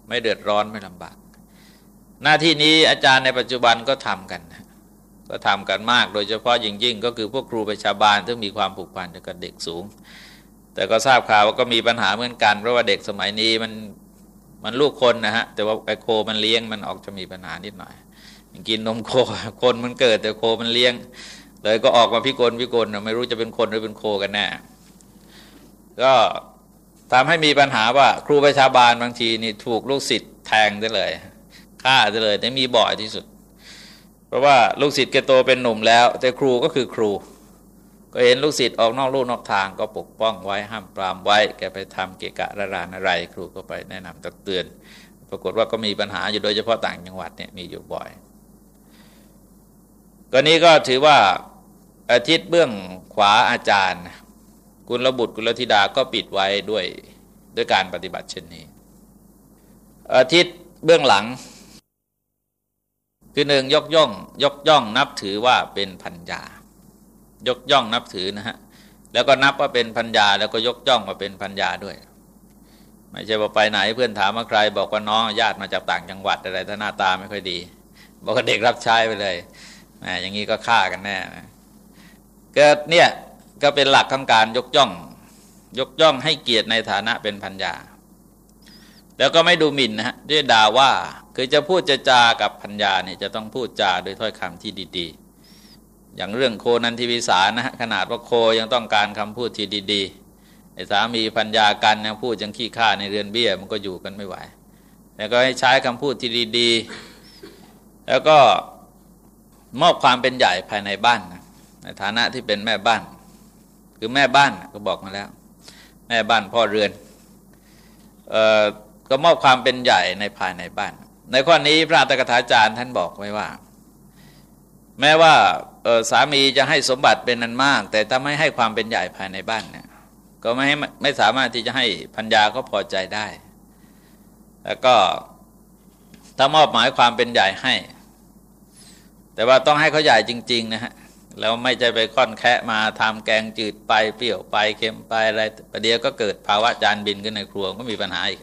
ไม่เดือดร้อนไม่ลำบาก หน้าที่นี้อาจารย์ในปัจจุบันก็ทำกันก็ทำกันมากโดยเฉพาะยิ่งยิ่งก็คือพวกครูประชาบาลที่มีความผูกพันกับเด็กสูง แต่ก็ทราบข่าวว่าก็มีปัญหาเหมือนกัน เพราะว่าเด็กสมัยนี้มันมันลูกคนนะฮะแต่ว่าไอโคมันเลี้ยงมันออกจะมีปัญหานิดหน่อย กินนมโค คนมันเกิดแต่โคมันเลี้ยง เลยก็ออกมาพิกลพิกลไม่รู้จะเป็นคนหรือเป็นโคกันแน่ก็ทำให้มีปัญหาว่าครูประชาบาลบางทีนี่ถูกลูกศิษย์แทงได้เลยฆ่าได้เลยแต่มีบ่อยที่สุด เพราะว่าลูกศิษย์แกโตเป็นหนุ่มแล้ว แต่ครูก็คือครู ก็เห็นลูกศิษย์ออกนอกลูกนอกทางก็ปกป้องไว้ห้ามปรามไว้ แกไปทำเกะกะระรานอะไร ครูก็ไปแนะนำตักเตือน ปรากฏว่าก็มีปัญหาอยู่โดยเฉพาะต่างจังหวัดเนี่ยมีอยู่บ่อย ก็นี้ก็ถือว่าอาทิตย์เบื้องขวาอาจารย์ กุลบุตรกุลธิดาก็ปิดไว้ด้วยด้วยการปฏิบัติเช่นนี้ อาทิตย์เบื้องหลัง คือหนึ่งยกย่อง ยกย่องนับถือว่าเป็นพัญญายกย่องนับถือนะฮะแล้วก็นับว่าเป็นพัญญาแล้วก็ยกย่องว่าเป็นพัญญาด้วยไม่ใช่ว่าไปไหนเพื่อนถามว่าใคร บอกว่าน้องญาติมาจากต่างจังหวัดอะไรถ้าหน้าตาไม่ค่อยดี บอกว่าเด็กรับใช้ไปเลย อย่างนี้ก็ฆ่ากันแน่เกิดเนี่ยก็เป็นหลักของการยกย่อง ยกย่องให้เกียรติในฐานะเป็นพัญญา แล้วก็ไม่ดูหมิ่นนะฮะด้วยด่าว่าคือจะพูดจะจากับพัญญาเนี่ยจะต้องพูดจาโดยถ้อยคำที่ดีๆ อย่างเรื่องโคนันทิวิสานะฮะขนาดว่าโคยังต้องการคำพูดที่ดีๆไอ้สามีพัญญากันนี่ยพูดจังขี้ข้าในเรือนเบี้ยมันก็อยู่กันไม่ไหว แล้วก็ให้ใช้คำพูดที่ดีๆ แล้วก็ มอบความเป็นใหญ่ภายในบ้านนะในฐานะที่เป็นแม่บ้าน คือแม่บ้านก็บอกมาแล้ว แม่บ้านพ่อเรือนก็มอบความเป็นใหญ่ในภายในบ้าน ในข้อนี้พระตกถาจารย์ท่านบอกไว้ว่า แม้ว่าสามีจะให้สมบัติเป็นนันมาก แต่ถ้าไม่ให้ความเป็นใหญ่ภายในบ้านเนี่ยก็ไม่ให้ไม่สามารถที่จะให้พัญญาก็พอใจได้ แล้วก็ถ้ามอบหมายความเป็นใหญ่ให้ แต่ว่าต้องให้เขาใหญ่จริง ๆ นะฮะแล้วไม่ใจไปค่อนแคะมาทำแกงจืดไปเปรี้ยวไปเค็มไปอะไรประเดี๋ยวก็เกิดภาวะจานบินขึ้นในครัวก็มีปัญหาอีก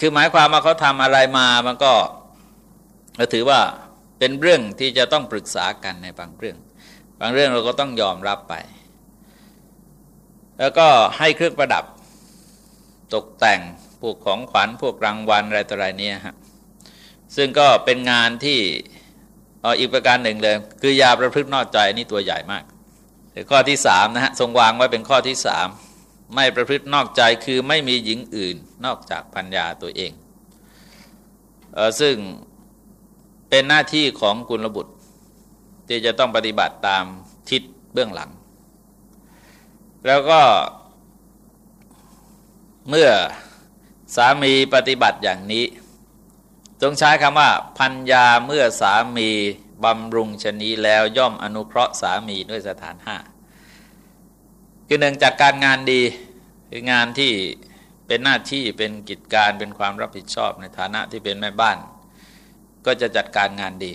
คือหมายความว่าเขาทำอะไรมามันก็เราถือว่าเป็นเรื่องที่จะต้องปรึกษากันในบางเรื่อง บางเรื่องเราก็ต้องยอมรับไป แล้วก็ให้เครื่องประดับตกแต่งพวกของขวัญพวกรางวัลอะไรต่ออะไรเนี่ยฮะซึ่งก็เป็นงานที่ ออีกประการหนึ่งเลย คือยาประพฤตินอกใจนี่ตัวใหญ่มากข้อที่สามนะฮะทรงวางไว้เป็นข้อที่สามไม่ประพฤตินอกใจคือไม่มีหญิงอื่นนอกจากพัญญาตัวเองเออซึ่งเป็นหน้าที่ของกุลบุตร ที่จะต้องปฏิบัติตามทิศเบื้องหลัง แล้วก็เมื่อสามีปฏิบัติอย่างนี้ จงใช้คำว่าพัญญาเมื่อสามีบำรุงชนีแล้วย่อมอนุเคราะห์สามีด้วยสถานห้าคือหนึ่งจากการงานดีคืองานที่เป็นหน้าที่เป็นกิจการเป็นความรับผิดชอบในฐานะที่เป็นแม่บ้าน ก็จะจัดการงานดี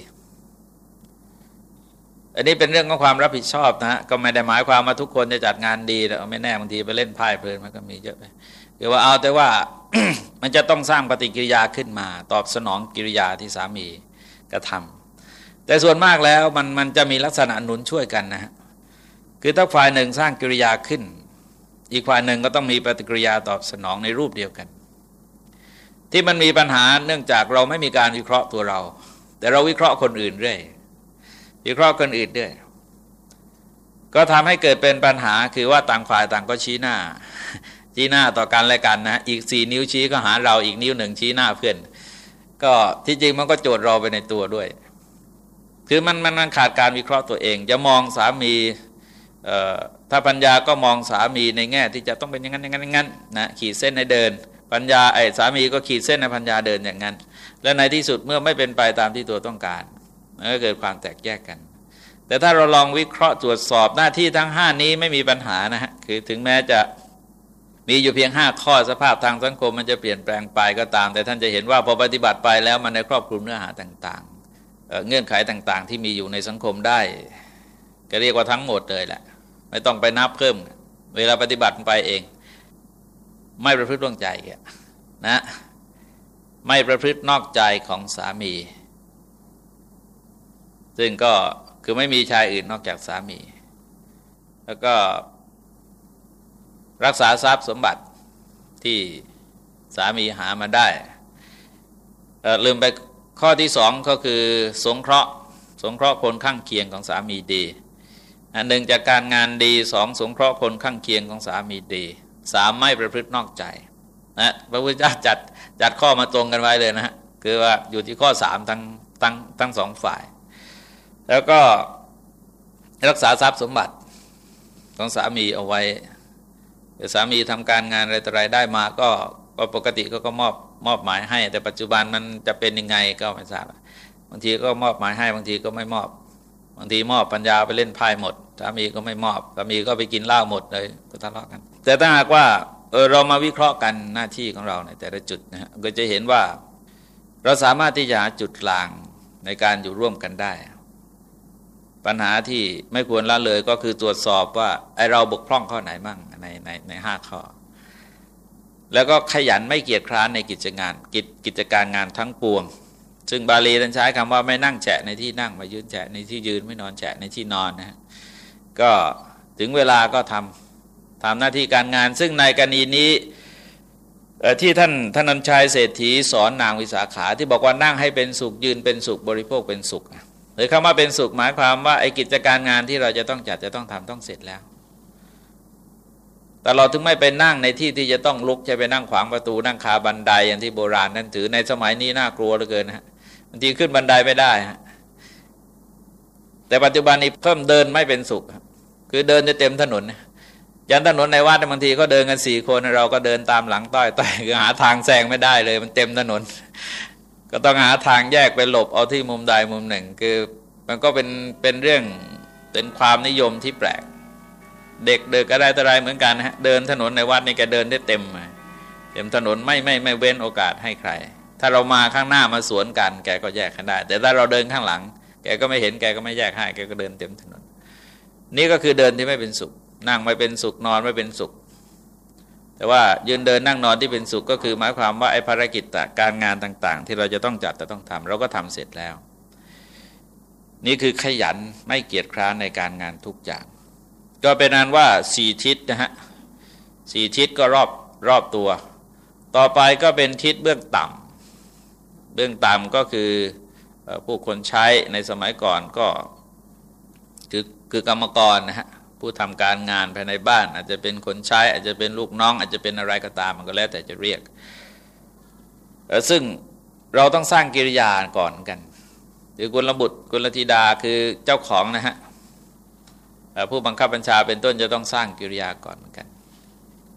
อันนี้เป็นเรื่องของความรับผิดชอบนะก็ไม่ได้หมายความว่าทุกคนจะจัดงานดีแต่ไม่แน่บางทีไปเล่นไพ่เพลินมันก็มีเยอะไป คือว่าเอาแต่ว่ามันจะต้องสร้างปฏิกิริยาขึ้นมา ตอบสนองกิริยาที่สามีกระทำแต่ส่วนมากแล้วมันมันจะมีลักษณะหนุนช่วยกันนะฮะคือถ้าฝ่ายหนึ่งสร้างกิริยาขึ้น อีกฝ่ายหนึ่งก็ต้องมีปฏิกิริยาตอบสนองในรูปเดียวกัน ที่มันมีปัญหาเนื่องจากเราไม่มีการวิเคราะห์ตัวเรา แต่เราวิเคราะห์คนอื่นเรื่อยวิเคราะห์คนอื่นด้วยก็ทำให้เกิดเป็นปัญหาคือว่าต่างฝ่ายต่างก็ชี้หน้า ชี้หน้าต่อกันและกันนะอีกสี่นิ้วชี้ก็หาเราอีกนิ้วหนึ่งชี้หน้าเพื่อน ก็ที่จริงมันก็โจทย์เราไปในตัวด้วย คือมันมันขาดการวิเคราะห์ตัวเอง จะมองสามีถ้าปัญญาก็มองสามีในแง่ที่จะต้องเป็นอย่างนั้นอย่างนั้นอย่างนั้นนะขีดเส้นในเดิน ปัญญาไอ้สามีก็ขีดเส้นในปัญญาเดินอย่างนั้น และในที่สุดเมื่อไม่เป็นไปตามที่ตัวต้องการมันก็เกิดความแตกแยกกัน แต่ถ้าเราลองวิเคราะห์ตรวจสอบหน้าที่ทั้ง 5 นี้ไม่มีปัญหานะฮะคือถึงแม้จะ มีอยู่เพียง5ข้อสภาพทางสังคมมันจะเปลี่ยนแปลงไปก็ตาม แต่ท่านจะเห็นว่าพอปฏิบัติไปแล้วมันในครอบคลุมเนื้อหาต่างๆ เงื่อนไขต่างๆ ที่มีอยู่ในสังคมได้ก็เรียกว่าทั้งหมดเลยแหละไม่ต้องไปนับเพิ่ม เวลาปฏิบัติไปเอง ไม่ประพฤติร่วงใจนะไม่ประพฤตินอกใจของสามี ซึ่งก็คือไม่มีชายอื่นนอกจากสามี แล้วก็ รักษาทรัพย์สมบัติที่สามีหามาได้ ลืมไปข้อที่สองก็คือสงเคราะห์สงเคราะห์คนข้างเคียงของสามีดี อันหนึ่งจากการงานดีสองสงเคราะห์คนข้างเคียงของสามีดีสามไม่ประพฤตินอกใจนะพระพุทธเจ้าจัดจัดข้อมาตรงกันไว้เลยนะฮะคือว่าอยู่ที่ข้อสามทั้งทั้งทั้งสองฝ่าย แล้วก็รักษาทรัพย์สมบัติของสามีเอาไว้ สามีทำการงานอะไรต่ออะไรได้มาก็ก็ปกติก็ก็มอบมอบหมายให้ แต่ปัจจุบันมันจะเป็นยังไงก็ไม่ทราบบางทีก็มอบหมายให้บางทีก็ไม่มอบบางทีมอบปัญญาไปเล่นไพ่หมดสามีก็ไม่มอบสามีก็ไปกินเหล้าหมดเลยก็ทะเลาะกัน แต่ถ้าหากว่าเออเรามาวิเคราะห์กันหน้าที่ของเราในแต่ละจุดนะฮะก็จะเห็นว่าเราสามารถที่จะหาจุดกลางในการอยู่ร่วมกันได้ ปัญหาที่ไม่ควรละเลยก็คือตรวจสอบว่าไอเราบกพร่องข้อไหนบ้างในในในห้าข้อ แล้วก็ขยันไม่เกียจคร้านในกิจงานกิจกิจการงานทั้งปวง ซึ่งบาลีท่านใช้คำว่าไม่นั่งแฉะในที่นั่งมายืนแฉะในที่ยืนไม่นอนแฉะในที่นอนนะก็ถึงเวลาก็ทำทำหน้าที่การงาน ซึ่งในกรณีนี้ที่ท่านท่านนันชัยเศรษฐีสอนนางวิสาขาที่บอกว่านั่งให้เป็นสุขยืนเป็นสุขบริโภคเป็นสุข รือคำว่าเป็นสุขหมายความว่าไอ้กิจการงานที่เราจะต้องจัดจะต้องทำต้องเสร็จแล้ว แต่เราถึงไม่ไปนั่งในที่ที่จะต้องลุกใช่ไปนั่งขวางประตูนั่งคาบันไดอย่างที่โบราณนั้นถือในสมัยนี้น่ากลัวเหลือเกินฮะบางทีขึ้นบันไดไม่ได้ฮะแต่ปัจจุบันนี้เพิ่มเดินไม่เป็นสุข คือเดินจะเต็มถนนยันถนนในวัดบางทีก็เดินกันสี่คนเราก็เดินตามหลังต้อยต้อยหาทางแซงไม่ได้เลย มันเต็มถนน ก็ต้องหาทางแยกไปหลบเอาที่มุมใดมุมหนึ่ง คือมันก็เป็นเป็นเรื่องเป็นความนิยมที่แปลก เด็กเดินก็ได้แต่ไรเหมือนกันฮะเดินถนนในวัดนี่แกเดินได้เต็มเต็มถนนไม่ไม่ไม่เว้นโอกาสให้ใคร ถ้าเรามาข้างหน้ามาสวนกัน แกก็แยกกันได้ แต่ถ้าเราเดินข้างหลัง แกก็ไม่เห็นแกก็ไม่แยกให้แกก็เดินเต็มถนน นี่ก็คือเดินที่ไม่เป็นสุข นั่งไม่เป็นสุขนอนไม่เป็นสุข แต่ว่ายืนเดินนั่งนอนที่เป็นสุขก็คือหมายความว่าไอ้ภารกิจการงานต่าง ๆ ที่เราจะต้องจัดแต่ต้องทำเราก็ทำเสร็จแล้ว นี่คือขยันไม่เกียจคร้านในการงานทุกอย่าง ก็เป็นนั้นว่าสี่ทิศนะฮะสี่ทิศก็รอบรอบตัว ต่อไปก็เป็นทิศเบื้องต่ำเบื้องต่ำก็คือผู้คนใช้ในสมัยก่อนก็คือคือกรรมกรนะฮะ ผู้ทำการงานภายในบ้าน อาจจะเป็นคนใช้อาจจะเป็นลูกน้อง อาจจะเป็นอะไรก็ตามมันก็แล้วแต่จะเรียก ซึ่งเราต้องสร้างกิริยาก่อนกันหรือกุลบุตรกุลธิดาคือเจ้าของนะฮะผู้บังคับบัญชาเป็นต้นจะต้องสร้างกิริยาก่อนกัน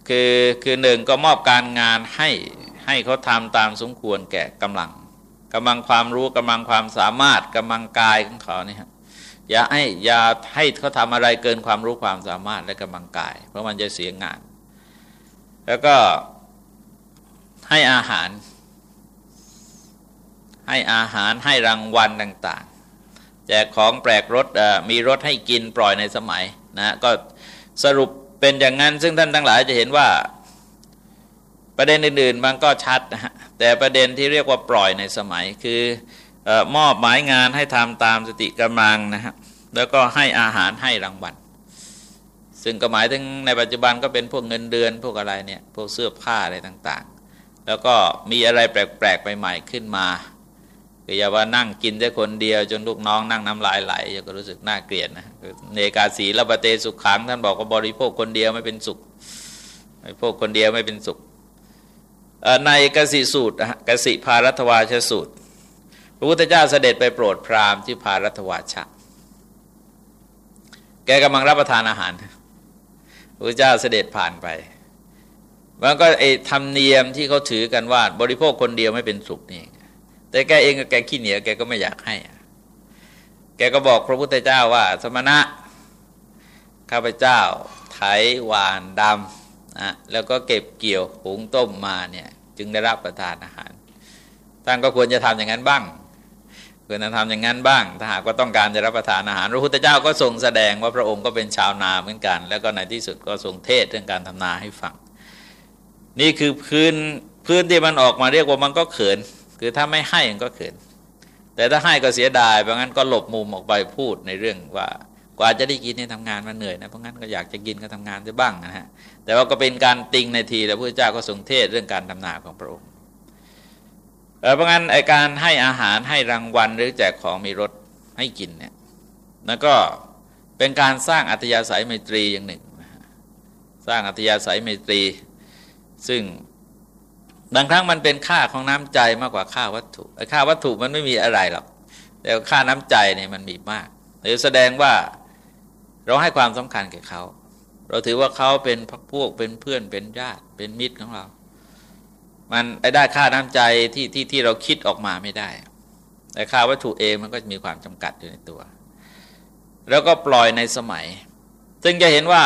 คือคือหนึ่งก็มอบการงานให้ให้เขาทำตามสมควรแก่กำลังกำลังความรู้กำลังความสามารถกำลังกายของเขานี่ฮะ อย่าให้อย่าให้เขาทำอะไรเกินความรู้ความสามารถและกำลังกาย เพราะมันจะเสียงาน แล้วก็ให้อาหาร ให้อาหารให้รางวัลต่างๆ แจกของแปลกรถมีรถให้กินปล่อยในสมัยนะก็สรุปเป็นอย่างนั้น ซึ่งท่านทั้งหลายจะเห็นว่าประเด็นอื่นๆมันก็ชัดนะฮะแต่ประเด็นที่เรียกว่าปล่อยในสมัยคือ มอบหมายงานให้ทำตามสติกำลังนะฮะแล้วก็ให้อาหารให้รางวัลซึ่งก็หมายถึงในปัจจุบันก็เป็นพวกเงินเดือนพวกอะไรเนี่ยพวกเสื้อผ้าอะไรต่างๆ แล้วก็มีอะไรแปลกๆใหม่ๆขึ้นมาคืออย่าว่านั่งกินได้คนเดียว จนลูกน้องนั่งน้ำลายไหลก็รู้สึกน่าเกลียดนะเนกาสีละปเตสุขขังท่านบอกว่าบริโภคคนเดียวไม่เป็นสุขบริโภคคนเดียวไม่เป็นสุขในกสิสูตรกสิภารัตวาชสูตร ระพุทธเจ้าเสด็จไปโปรดพราหมณ์ที่พารัตวาชะ แกกำลังรับประทานอาหารพระพุทธเจ้าเสด็จผ่านไป มันก็ไอ้ธรรมเนียมที่เขาถือกันว่าบริโภคคนเดียวไม่เป็นสุขนี่แต่แกเองกแกขี้เหนียวแกก็ไม่อยากให้ แกก็บอกพระพุทธเจ้าว่า สมณะข้าพเจ้า ไถหวานดำนะแล้วก็เก็บเกี่ยวหุงต้มมาเนี่ย จึงได้รับประทานอาหารท่านก็ควรจะทำอย่างนั้นบ้าง ควรจะทำอย่างนั้นบ้าง ถ้าหากว่าต้องการจะรับประทานอาหาร พระพุทธเจ้าก็ทรงแสดงว่าพระองค์ก็เป็นชาวนาเหมือนกัน แล้วก็ในที่สุดก็ทรงเทศเรื่องการทำนาให้ฟัง นี่คือพื้นพื้นที่มันออกมาเรียกว่ามันก็เขิน คือถ้าไม่ให้มันก็เขิน แต่ถ้าให้ก็เสียดายเพราะงั้นก็หลบมุมออกไปพูดในเรื่องว่ากว่าจะได้กินนี่ทำงานมาเหนื่อยนะเพราะงั้นก็อยากจะกินก็ทำงานได้บ้างนะฮะแต่ว่าก็เป็นการติงในทีแล้วพระพุทธเจ้าก็ทรงเทศเรื่องการทำนาของพระองค์ เพราะงั้นไอการให้อาหารให้รางวัลหรือแจกของมีรสให้กินเนี่ยนั่นก็เป็นการสร้างอัตยาศัยไมตรีอย่างหนึ่ง สร้างอัตยาศัยไมตรี ซึ่งบางครั้งมันเป็นค่าของน้ำใจมากกว่าค่าวัตถุไอค่าวัตถุมันไม่มีอะไรหรอก แต่ค่าน้ำใจเนี่ยมันมีมากหรือแสดงว่าเราให้ความสำคัญแก่เขา เราถือว่าเขาเป็นพักพวกเป็นเพื่อนเป็นญาติเป็นมิตรของเรา มันไอ้ได้ค่าน้ำใจที่ที่ที่เราคิดออกมาไม่ได้ แต่ค่าวัตถุเองมันก็มีความจำกัดอยู่ในตัว แล้วก็ปล่อยในสมัย ซึ่งจะเห็นว่า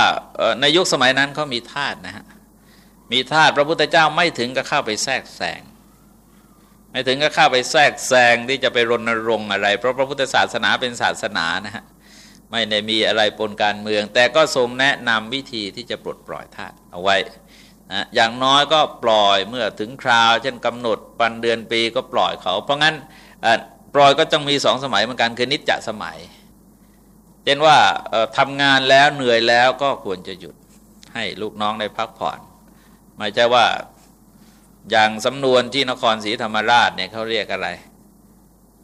ในยุคสมัยนั้นเขามีทาสนะฮะมีทาสพระพุทธเจ้าไม่ถึงกับเข้าไปแทรกแซงไม่ถึงก็เข้าไปแทรกแซงที่จะไปรณรงค์อะไร เพราะพระพุทธศาสนาเป็นศาสนานะฮะไม่ได้มีอะไรปนการเมือง แต่ก็ทรงแนะนำวิธีที่จะปลดปล่อยทาสเอาไว้ นะอย่างน้อยก็ปล่อยเมื่อถึงคราว เช่นกำหนดปันเดือนปีก็ปล่อยเขา เพราะงั้นปล่อยก็ต้องมีสองสมัยเหมือนกันคือนิจจสมัย เช่นว่าทำงานแล้วเหนื่อยแล้วก็ควรจะหยุดให้ลูกน้องได้พักผ่อนไม่ใช่ว่าอย่างสำนวนที่นครศรีธรรมราชเนี่ยเขาเรียกอะไร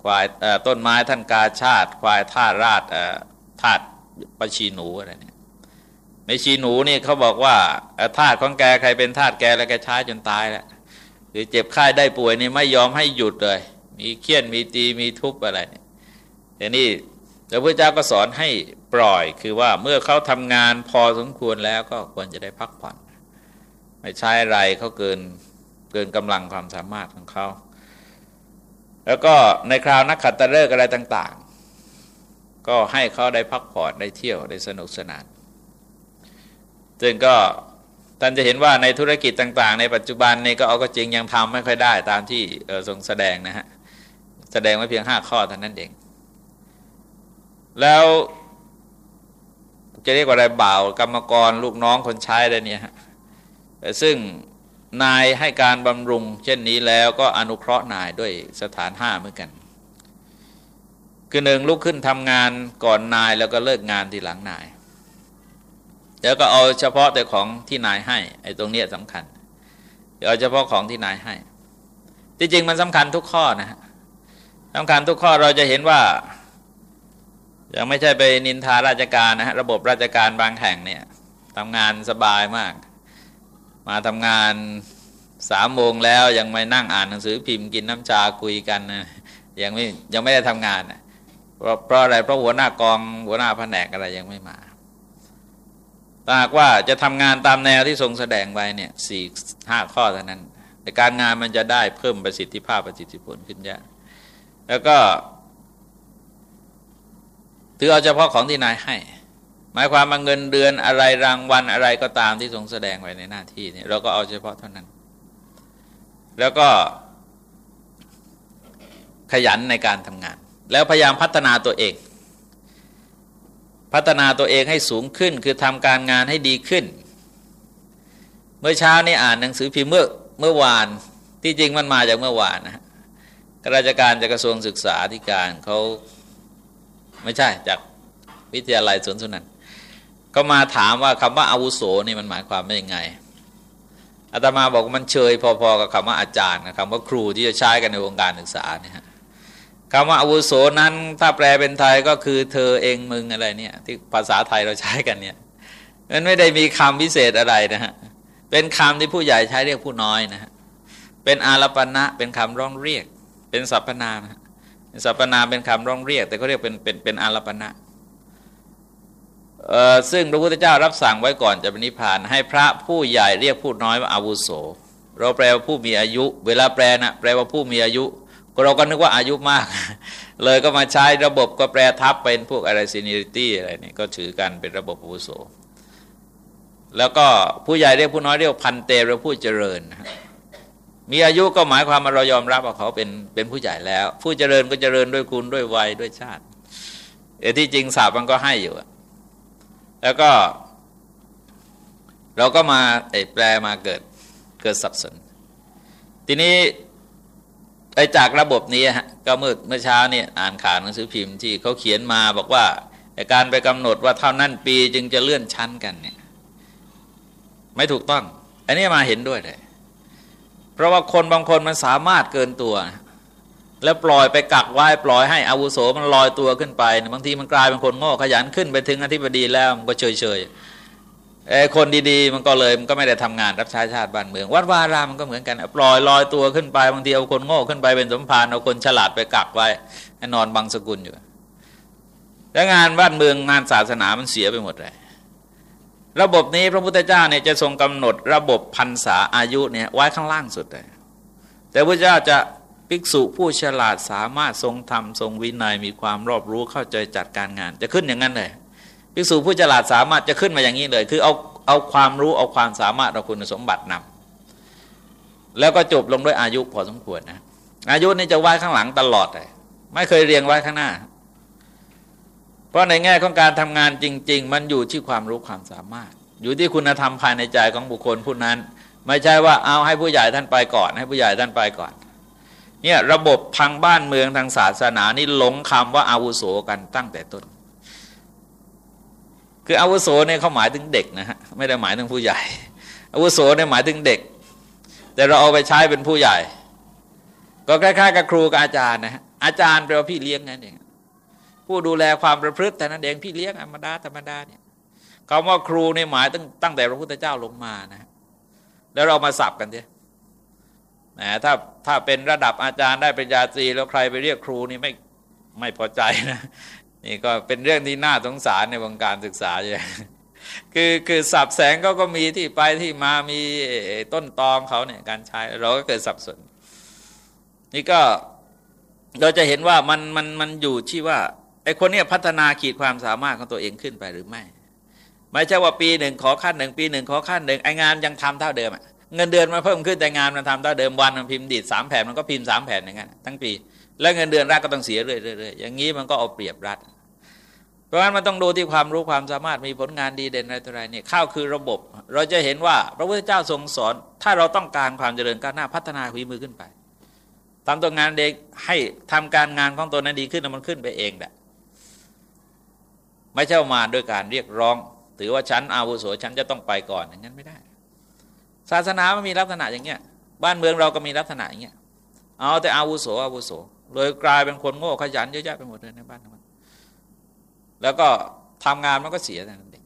ควายต้นไม้ท่านกาชาติ ควายท่าราชธาตุปชีหนูอะไรเนี่ย ไม่ชีหนูนี่เขาบอกว่าธาตุของแกใครเป็นธาตุแกแล้วแกใช้จนตายแล้วหรือเจ็บไข้ได้ป่วยนี่ไม่ยอมให้หยุดเลย มีเคี่ยนมีตีมีทุบอะไรเนี่ยแต่นี่พระพุทธเจ้าก็สอนให้ปล่อยคือว่าเมื่อเขาทำงานพอสมควรแล้วก็ควรจะได้พักผ่อน ไม่ใช้อะไรเขาเกินเกินกำลังความสามารถของเขาแล้วก็ในคราวนักขัตฤกษ์อะไรต่าง ๆ ก็ให้เขาได้พักผ่อนได้เที่ยวได้สนุกสนาน ซึ่งก็ท่านจะเห็นว่าในธุรกิจต่าง ๆ ในปัจจุบันนี่ก็เอาก็จริงยังทำไม่ค่อยได้ตามที่ทรงแสดงนะฮะแสดงไว้เพียงห้าข้อเท่านั้นเอง แล้วจะเรียกว่าอะไรบ่าว กรรมกรลูกน้องคนใช้อะไรเนี่ยฮะซึ่งนายให้การบำรุง เช่นนี้แล้วก็อนุเคราะห์นายด้วยสถานห้าเหมือนกัน คือหนึ่งลุกขึ้นทำงานก่อนนายแล้วก็เลิกงานทีหลังนาย แล้วก็เอาเฉพาะแต่ของที่นายให้ไอ้ตรงนี้สำคัญเอาเฉพาะของที่นายให้ที่จริงมันสำคัญทุกข้อนะฮะสำคัญทุกข้อเราจะเห็นว่า ยังไม่ใช่ไปนินทาราชการนะฮะระบบราชการบางแห่งเนี่ยทำงานสบายมาก มาทำงานสามโมงแล้วยังไม่นั่งอ่านหนังสือพิมพ์กินน้ำชาคุยกันนะยังไม่ยังไม่ได้ทำงานนะเพราะเพราะอะไรเพราะหัวหน้ากองหัวหน้าแผนกอะไรยังไม่มา ถ้าหากว่าจะทำงานตามแนวที่ทรงแสดงไว้เนี่ยสี่ห้าข้อเท่านั้นในการงานมันจะได้เพิ่มประสิทธิภาพประสิทธิผลขึ้นเยอะแล้วก็ถือเอาเฉพาะของที่นายให้ หมายความว่าเงินเดือนอะไรรางวัลอะไรก็ตามที่ทรงแสดงไว้ในหน้าที่นี่เราก็เอาเฉพาะเท่านั้น แล้วก็ขยันในการทำงาน แล้วพยายามพัฒนาตัวเอง พัฒนาตัวเองให้สูงขึ้น คือทำการงานให้ดีขึ้น เมื่อเช้านี้อ่านหนังสือพิมพ์เมื่อเมื่อวานที่จริงมันมาจากเมื่อวานนะฮะราชการจากกระทรวงศึกษาธิการเขาไม่ใช่จากวิทยาลัยสวนสุนันก็มาถามว่าคำว่าอาวุโสนี่มันหมายความว่ายังไงอาตมาบอกมันเชยพอๆกับคำว่าอาจารย์คำว่าครูที่จะใช้กันในวงการศึกษาเนี่ย คำว่าอาวุโสนั้นถ้าแปลเป็นไทยก็คือเธอเองมึงอะไรเนี่ย ที่ภาษาไทยเราใช้กันเนี่ยมันไม่ได้มีคำพิเศษอะไรนะฮะเป็นคำที่ผู้ใหญ่ใช้เรียกผู้น้อยนะฮะเป็นอารัปณะเป็นคำร้องเรียก เป็นสรรพนามสรรพนามเป็นคำร้องเรียก แต่เขาเรียกเป็นเป็นเป็นอารัปณะซึ่งพระพุทธเจ้ารับสั่งไว้ก่อนจะปนิพพาน ให้พระผู้ใหญ่เรียกผู้น้อยว่าอาวุโส เราแปลว่าผู้มีอายุ เวลาแปลนะแปลว่าผู้มีอายุ เราก็นึกว่าอายุมาก เลยก็มาใช้ระบบก็แปลทับเป็นพวกอะไรซีนิริตี้อะไรนี่ก็ถือกันเป็นระบบอาวุโส แล้วก็ผู้ใหญ่เรียกผู้น้อยเรียกพันเตหรือผู้เจริญ มีอายุก็หมายความว่าเรายอมรับว่าเขาเป็นเป็นผู้ใหญ่แล้ว ผู้เจริญก็เจริญด้วยคุณด้วยวัยด้วยชาติเอที่จริงสาบมันก็ให้อยู่แล้วก็ เราก็มาไอ้แปลมาเกิดเกิดสับสน ทีนี้ ไอ้จากระบบนี้ฮะก็เมื่อเมื่อเช้าเนี่ยอ่านข่าวหนังสือพิมพ์ที่เขาเขียนมาบอกว่าการไปกำหนดว่าเท่านั้นปีจึงจะเลื่อนชั้นกันเนี่ยไม่ถูกต้อง อันนี้มาเห็นด้วยเลย เพราะว่าคนบางคนมันสามารถเกินตัว แล้วปล่อยไปกักไว้ปล่อยให้อาวุโสมันลอยตัวขึ้นไป บางทีมันกลายเป็นคนโง่ขยันขึ้นไปถึงอธิบดีแล้วมันก็เฉยเฉย คนดีๆ มันก็เลยมันก็ไม่ได้ทำงานรับใช้ชาติบ้านเมือง วัดวารามันก็เหมือนกันปล่อยลอยตัวขึ้นไปบางทีเอาคนโง่ขึ้นไปเป็นสมภารเอาคนฉลาดไปกักไว้นอนบังสกุลอยู่ แล้วงานบ้านเมืองงานศาสนามันเสียไปหมดเลยระบบนี้พระพุทธเจ้าเนี่ยจะทรงกำหนดระบบพันษาอายุเนี่ยไว้ข้างล่างสุดเลยแต่พระเจ้าจะภิกษุผู้ฉลาดสามารถทรงธรรมทรงวินัยมีความรอบรู้เข้าใจจัดการงาน จะขึ้นอย่างนั้นเลย ภิกษุผู้ฉลาดสามารถจะขึ้นมาอย่างนี้เลย คือเอาเอาความรู้เอาความสามารถเอาคุณสมบัตินำแล้วก็จบลงด้วยอายุพอสมควรนะ อายุนี่จะไว้ข้างหลังตลอดเลยไม่เคยเรียงไว้ข้างหน้า เพราะในแง่ของการทำงานจริง ๆ มันอยู่ที่ความรู้ความสามารถ อยู่ที่คุณธรรมภายในใจของบุคคลผู้นั้น ไม่ใช่ว่าเอาให้ผู้ใหญ่ท่านไปก่อน ให้ผู้ใหญ่ท่านไปก่อนเนี่ยระบบทางบ้านเมืองทางศาสนานี่หลงคำว่าอาวุโสกันตั้งแต่ต้น คืออาวุโสเนี่ยเขาหมายถึงเด็กนะฮะไม่ได้หมายถึงผู้ใหญ่ อาวุโสเนี่ยหมายถึงเด็ก แต่เราเอาไปใช้เป็นผู้ใหญ่ ก็คล้ายๆกับครูกับอาจารย์นะฮะอาจารย์แปลว่าพี่เลี้ยงนั่นเองผู้ดูแลความประพฤติแต่นั้นเองพี่เลี้ยงธรรมดาธรรมดาเนี่ยคำว่าครูในหมายตั้งตั้งแต่พระพุทธเจ้าลงมานะ แล้วเรามาสับกันเถอะนะถ้าถ้าเป็นระดับอาจารย์ได้เป็นญาตรีแล้วใครไปเรียกครูนี่ไม่ไม่พอใจนะ นี่ก็เป็นเรื่องที่น่าสงสารในวงการศึกษาใช่คือคือสับแสงก็ก็มีที่ไปที่มามีต้นตองเขาเนี่ยการใช้เราก็เกิดสับสน นี่ก็เราจะเห็นว่ามันมันมันอยู่ที่ว่าไอ้คนเนี้ยพัฒนาขีดความสามารถของตัวเองขึ้นไปหรือไม่ ไม่ใช่ว่าปีหนึ่งขอขั้นหนึ่งปีหนึ่งขอขั้นหนึ่งไองานยังทำเท่าเดิมอะเงินเดือนมาเพิ่มขึ้นแต่งานมันทำเท่าเดิมวันมันพิมพ์ดีดสามแผ่นมันก็พิมพ์สามแผ่นอย่างนั้นทั้งปี แล้วเงินเดือนรัฐก็ต้องเสียเรื่อยๆอย่างนี้มันก็เอาเปรียบรัฐ ราะฉะนั้นมันต้องดูที่ความรู้ความสามารถมีผลงานดีเด่นอะไรต่ออะไรเนี่ยข้าวคือระบบ เราจะเห็นว่าพระพุทธเจ้าทรงสอน ถ้าเราต้องการความเจริญก้าวหน้าพัฒนาฝีมือขึ้นไปทำตัวงานเด็กให้ทำการงานของตัวนั้นดีขึ้นมันขึ้นไปเองแหละไม่ใช่มาด้วยการเรียกร้อง ถือว่าฉันอาวุโสฉันจะต้องไปก่อนอย่างนั้นไม่ได้ ศาสนามันมีลักษณะอย่างเงี้ยบ้านเมืองเราก็มีลักษณะอย่างเงี้ยเอาแต่อาวุโสอาวุโสเลยกลายเป็นคนโง่ขยันเยอะแยะไปหมดเลยในบ้านมัน แล้วก็ทำงานมันก็เสียนั้นเอง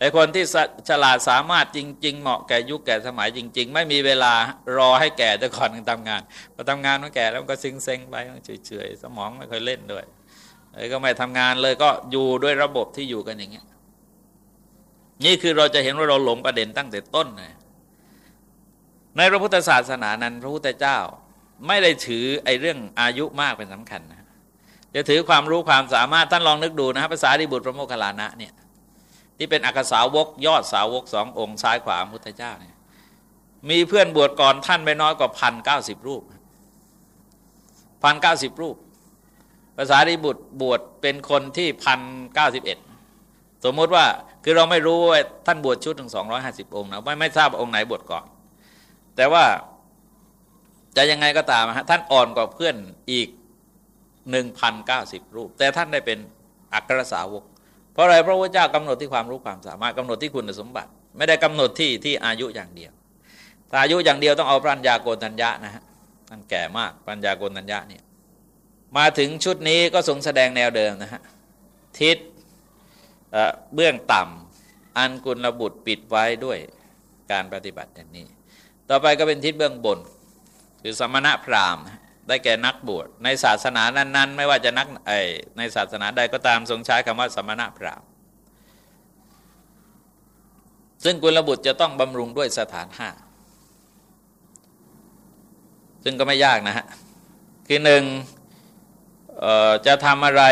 ไอ้คนที่ฉลาดสามารถจริง ๆ เหมาะแก่ยุคแก่สมัยจริง ๆ ไม่มีเวลารอให้แก่แต่ก่อนทำงานพอทำงานมันแก่แล้วก็ซิงเซ็งไปเฉยๆสมองไม่เคยเล่นด้วยเลยก็ไม่ทำงานเลยก็อยู่ด้วยระบบที่อยู่กันอย่างเงี้ยนี่คือเราจะเห็นว่าเราหลงประเด็นตั้งแต่ต้นเลยในพระพุทธศาสนานั้น พระพุทธเจ้าไม่ได้ถือไอ้เรื่องอายุมากเป็นสำคัญนะ จะถือความรู้ความสามารถท่านลองนึกดูนะครับภาษาดิบุตรพระโมคคัลลานะเนี่ยที่เป็นอักษาวกยอดสาวกสององค์ซ้ายขวาพุทธเจ้าเนี่ยมีเพื่อนบวชก่อนท่านไม่น้อยกว่าพันเก้าสิบรูปพันเก้าสิบรูปภาษาดิบุตรบวชเป็นคนที่พันเก้าสิบเอ็ดสมมติว่าคือเราไม่รู้ว่าท่านบวชชุดถึงสองร้อยห้าสิบองค์นะไม่ไม่ทราบองค์ไหนบวชก่อน แต่ว่าจะยังไงก็ตามฮะท่านอ่อนกว่าเพื่อนอีก หนึ่งพันเก้าสิบรูป แต่ท่านได้เป็นอัครสาวก เพราะอะไรพระพุทธเจ้ากำหนดที่ความรู้ความสามารถกำหนดที่คุณสมบัติ ไม่ได้กำหนดที่ที่อายุอย่างเดียวถ้าอายุอย่างเดียวต้องเอาปัญญาโกนัญญะนะฮะท่านแก่มากปัญญาโกนัญญะเนี่ยมาถึงชุดนี้ก็ทรงแสดงแนวเดิมนะฮะทิศเบื้องต่ำอันกุลบุตรปิดไว้ด้วยการปฏิบัติอย่างนี้ ต่อไปก็เป็นทิศเบื้องบน คือสมณะพราหมณ์ ได้แก่นักบวชในศาสนานั้น ๆ ไม่ว่าจะนักไอในศาสนาใดก็ตามทรงใช้คำว่าสมณะพราหมณ์ซึ่งกุลบุตรจะต้องบำรุงด้วยสถานห้าซึ่งก็ไม่ยากนะฮะคือหนึ่งจะทำอะไร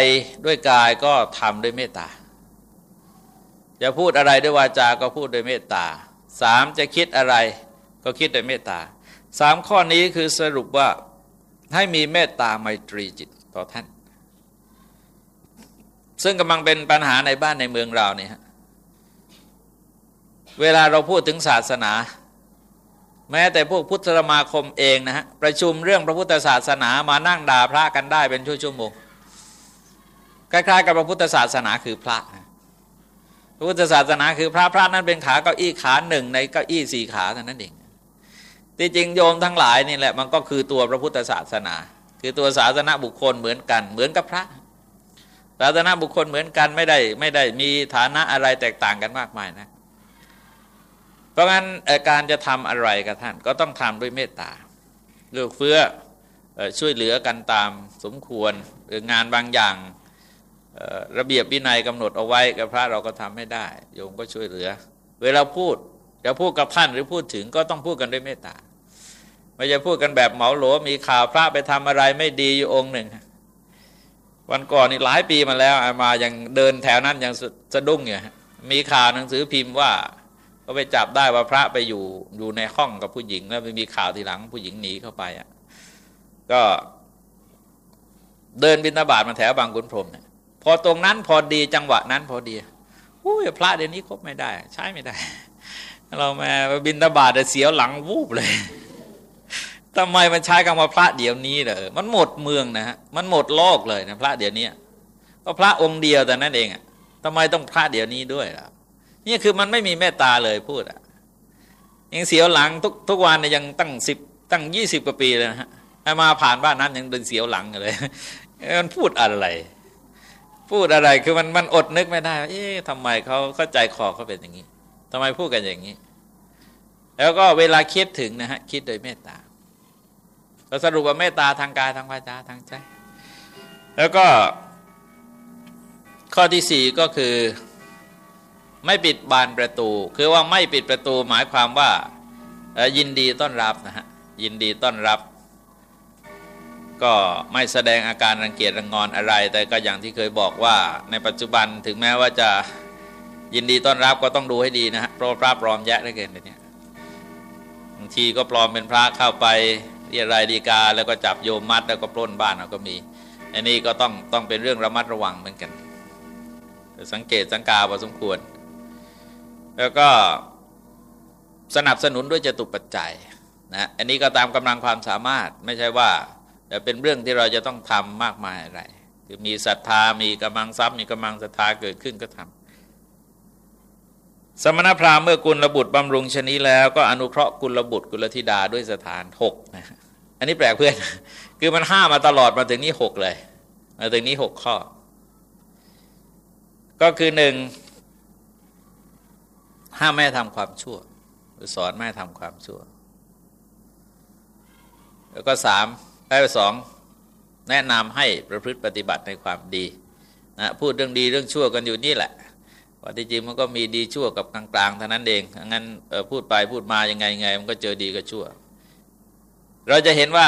ด้วยกายก็ทำด้วยเมตตา จะพูดอะไรด้วยวาจา ก็พูดด้วยเมตตาสามจะคิดอะไรก็คิดด้วยเมตตาสามข้อนี้คือสรุปว่า ให้มีเมตตาไมตรีจิตต่อท่าน ซึ่งกำลังเป็นปัญหาในบ้านในเมืองเราเนี่ยเวลาเราพูดถึงศาสนา แม้แต่พวกพุทธสมาคมเองนะฮะประชุมเรื่องพระพุทธศาสนามานั่งด่าพระกันได้เป็นชั่วช่วงโมงคล้ายๆกับพระพุทธศาสนาคือพระพระพุทธศาสนาคือพระพระนั้นเป็นขาเก้าอี้ขาหนึ่งในเก้าอี้สี่ขาเท่านั้นเอง ที่จริงโยมทั้งหลายนี่แหละมันก็คือตัวพระพุทธศาสนา คือตัวศาสนาบุคคลเหมือนกัน เหมือนกับพระศาสนาบุคคลเหมือนกันไม่ได้ไม่ได้มีฐานะอะไรแตกต่างกันมากมายนะ เพราะงั้นการจะทำอะไรกับท่านก็ต้องทำด้วยเมตตาเลือกเฟื้อช่วยเหลือกันตามสมควรหรืองานบางอย่างระเบียบวินัยกำหนดเอาไว้กับพระเราก็ทำไม่ได้ โยมก็ช่วยเหลือ เวลาพูดจะพูดกับท่านหรือพูดถึงก็ต้องพูดกันด้วยเมตตา ไม่จะพูดกันแบบเหมาหลวมีข่าวพระไปทำอะไรไม่ดีอยู่องค์หนึ่ง วันก่อนนี่หลายปีมาแล้วมายังเดินแถวนั้นยังสะดุ้งอยู่มีข่าวหนังสือพิมพ์ว่าก็ไปจับได้ว่าพระไปอยู่อยู่ในห้องกับผู้หญิง แล้วไปมีข่าวทีหลังผู้หญิงหนีเข้าไปอะก็เดินบินตาบาทมาแถวบางกุนพรมเนี่ยพอตรงนั้นพอดีจังหวะนั้นพอดีโอ้ยพระเดี๋ยวนี้คบไม่ได้ ใช้ไม่ได้ เราแม่บินตาบาทเสียวหลังวูบเลย ทำไมมันใช้คำว่าพระเดี๋ยวนี้เหรอมันหมดเมืองนะฮะมันหมดโลกเลยนะพระเดี๋ยวนี้ก็พระองค์เดียวแต่นั่นเองอะทำไมต้องพระเดี๋ยวนี้ด้วยล่ะนี่คือมันไม่มีเมตตาเลยพูดอะยังเสียวหลังทุกทุกวันเนี่ยยังตั้งสิบตั้งยี่สิบกว่าปีเลยนะฮะมาผ่านบ้านนั้นยังเดินเสียวหลังเลยมันพูดอะไร พูดอะไรคือมันมันอดนึกไม่ได้ เอ๊ะทำไมเขาเข้าใจคอเขาเป็นอย่างนี้ทำไมพูดกันอย่างนี้ แล้วก็เวลาคิดถึงนะฮะคิดโดยเมตตา เราสรุปว่าเมตตาทางกายทางวาจาทางใจ แล้วก็ข้อที่สี่ก็คือไม่ปิดบานประตู คือว่าไม่ปิดประตูหมายความว่ายินดีต้อนรับนะฮะยินดีต้อนรับ ก็ไม่แสดงอาการรังเกียจรังงอนอะไร แต่ก็อย่างที่เคยบอกว่าในปัจจุบันถึงแม้ว่าจะยินดีต้อนรับก็ต้องดูให้ดีนะฮะเพราะพระปลอมแยะได้เกินเนี่ยบางทีก็ปลอมเป็นพระเข้าไป เรียรายดีกาแล้วก็จับโยมมัดแล้วก็ปล้นบ้านเราก็มี อันนี้ก็ต้องต้องเป็นเรื่องระมัดระวังเหมือนกัน สังเกตสังกาพอสมควร แล้วก็สนับสนุนด้วยจตุปัจจัยนะอันนี้ก็ตามกำลังความสามารถไม่ใช่ว่าแต่เป็นเรื่องที่เราจะต้องทำมากมายอะไรคือมีศรัทธามีกำลังทรัพย์ มีกำลังศรัทธาเกิดขึ้นก็ทำสมณพราหมณ์เมื่อกุลบุตรบำรุงชนีแล้วก็อนุเคราะห์กุลบุตรกุลธิดาด้วยสถานหกนะ อันนี้แปลกเพื่อน คือมันห้ามาตลอดมาถึงนี้หกเลย มาถึงนี้หกข้อ ก็คือหนึ่งห้ามแม่ทำความชั่ว หรือสอนแม่ทำความชั่ว แล้วก็สามได้สองแนะนำให้ประพฤติปฏิบัติในความดีนะพูดเรื่องดีเรื่องชั่วกันอยู่นี่แหละว่าที่จริงมันก็มีดีชั่วกับกลางๆเท่านั้นเองงั้นพูดไปพูดมายังไงยังไง มันก็เจอดีกับชั่ว เราจะเห็นว่า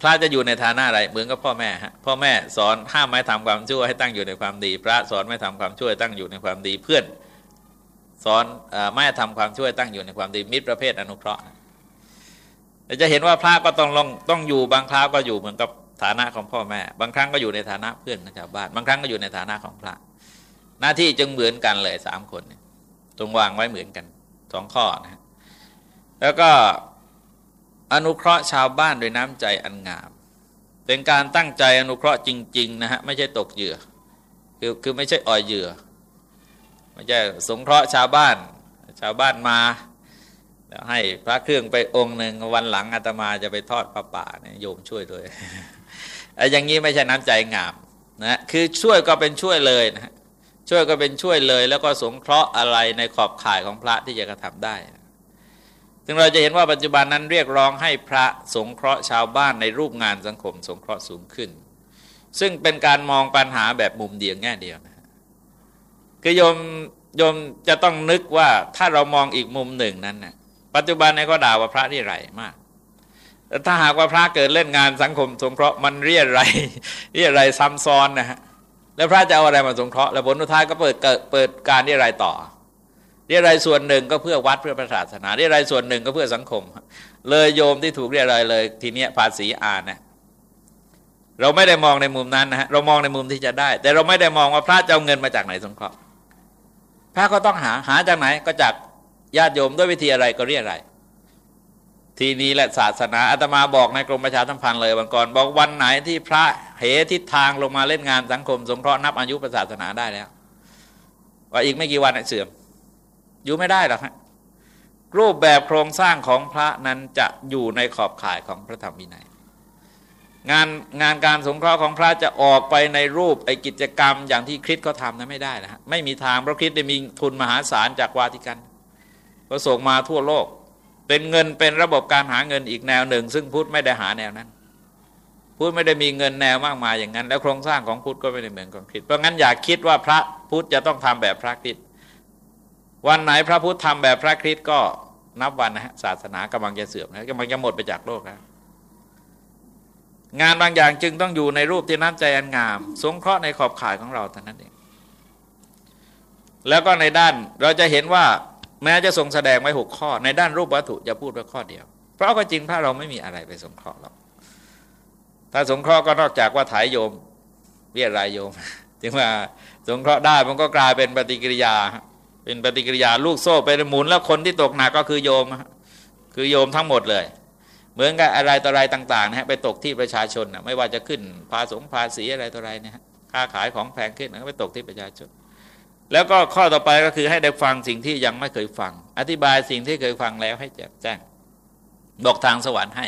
พระจะอยู่ในฐานะอะไรเหมือนกับพ่อแม่ฮะพ่อแม่สอนห้ามไม่ทำความชั่วให้ตั้งอยู่ในความดี พระสอนไม่ทำความชั่วตั้งอยู่ในความดีเพื่อนสอนไม่ทำความชั่วตั้งอยู่ในความดีมิตรประเภทอนุเคราะห์เราจะเห็นว่าพระก็ต้องลงต้องอยู่บางคราวก็อยู่เหมือนกับฐานะของพ่อแม่ บางครั้งก็อยู่ในฐานะเพื่อนชาวบ้านบางครั้งก็อยู่ในฐานะของพระ หน้าที่จึงเหมือนกันเลยสามคนตรงวางไว้เหมือนกันสองข้อนะแล้วก็ อนุเคราะห์ชาวบ้านโดยน้ำใจอันงาม เป็นการตั้งใจอนุเคราะห์จริง ๆ นะฮะ ไม่ใช่ตกเหยื่อ คือคือไม่ใช่อ่อยเหยื่อ ไม่ใช่สงเคราะห์ชาวบ้าน ชาวบ้านมาแล้วให้พระเครื่องไปองค์หนึ่งวันหลังอาตมาจะไปทอดพระป่าเนี่ยโยมช่วยด้วยไอ้อย่างนี้ไม่ใช่น้ำใจงามนะคือช่วยก็เป็นช่วยเลยนะช่วยก็เป็นช่วยเลย แล้วก็สงเคราะห์อะไรในขอบข่ายของพระที่จะกระทำได้ ซึ่งเราจะเห็นว่าปัจจุบันนั้นเรียกร้องให้พระสงเคราะห์ชาวบ้านในรูปงานสังคม สงเคราะห์สูงขึ้น ซึ่งเป็นการมองปัญหาแบบมุมเดียวแง่เดียวนะคือโยมโยมจะต้องนึกว่าถ้าเรามองอีกมุมหนึ่งนั้นนะปัจจุบันนี้ก็ด่าว่าพระนี่ไรมากแต่ถ้าหากว่าพระเกิดเล่นงานสังคม สงเคราะห์มันเรียไรเรียไรซ้ำซ้อนนะฮะแล้วพระจะเอาอะไรมาสงเคราะห์แล้วผลสุดท้ายก็เปิดเปิดการเรียไรต่อ เรียไรส่วนหนึ่งก็เพื่อวัดเพื่อประศาสนาเรียไรส่วนหนึ่งก็เพื่อสังคม เลยโยมที่ถูกเรียไรเลย ทีเนี้ยภาษีอ่านนะเราไม่ได้มองในมุมนั้นนะฮะเรามองในมุมที่จะได้ แต่เราไม่ได้มองว่าพระจะเอาเงินมาจากไหนสงเคราะห์พระก็ต้องหาหาจากไหนก็จากญาติโยมด้วยวิธีอะไรก็เรียอะไร ทีนี้แหละศาสนาอาตมาบอกในกรมประชาสัมพันธ์เลยวันก่อนบอกวันไหนที่พระเหทิศทางลงมาเล่นงานสังคม สงเคราะห์นับอายุศาสนาได้แล้วว่าอีกไม่กี่วันเสื่อม อยู่ไม่ได้หรอกฮะรูปแบบโครงสร้างของพระนั้นจะอยู่ในขอบข่ายของพระธรรมวินัย งานงานการสงเคราะห์ของพระจะออกไปในรูปไอกิจกรรมอย่างที่คริสเขาทำนั้นไม่ได้นะฮะไม่มีทางเพราะคริสได้มีทุนมหาศาลจากวาติกันก็ส่งมาทั่วโลก เป็นเงินเป็นระบบการหาเงินอีกแนวหนึ่ง ซึ่งพุทธไม่ได้หาแนวนั้นพุทธไม่ได้มีเงินแนวมากมายอย่างนั้น แล้วโครงสร้างของพุทธก็ไม่ได้เหมือนของคริสต์เพราะงั้นอย่าคิดว่าพระพุทธจะต้องทำแบบพระคริสต์ วันไหนพระพุทธทำแบบพระคริสต์ก็นับวันนะฮะศาสนากำลังจะเสื่อมนะกำลังจะหมดไปจากโลกแล้วงานบางอย่างจึงต้องอยู่ในรูปที่น้ำใจอันงาม สงเคราะห์ในขอบข่ายของเราเท่านั้นเองแล้วก็ในด้านเราจะเห็นว่าแม้จะทรงแสดงไว้หกข้อ ในด้านรูปวัตถุจะพูดไว้ข้อเดียว เพราะก็จริงพระเราไม่มีอะไรไปสงเคราะห์หรอกถ้าสงเคราะห์ก็นอกจากว่าถ่ายโยมเรียรายโยม ถึงว่าสงเคราะห์ได้มันก็กลายเป็นปฏิกิริยา เป็นปฏิกิริยาลูกโซ่ไปหมุนแล้วคนที่ตกหนักก็คือโยมคือโยมทั้งหมดเลย เหมือนกับอะไรต่ออะไรต่างๆนะฮะไปตกที่ประชาชนนะไม่ว่าจะขึ้นภาษีภาษีอะไรต่ออะไรเนี่ยค่าขายของแพงขึ้นก็ไปตกที่ประชาชน แล้วก็ข้อต่อไปก็คือให้ได้ฟังสิ่งที่ยังไม่เคยฟัง อธิบายสิ่งที่เคยฟังแล้วให้แจ่มแจ้งบอกทางสวรรค์ให้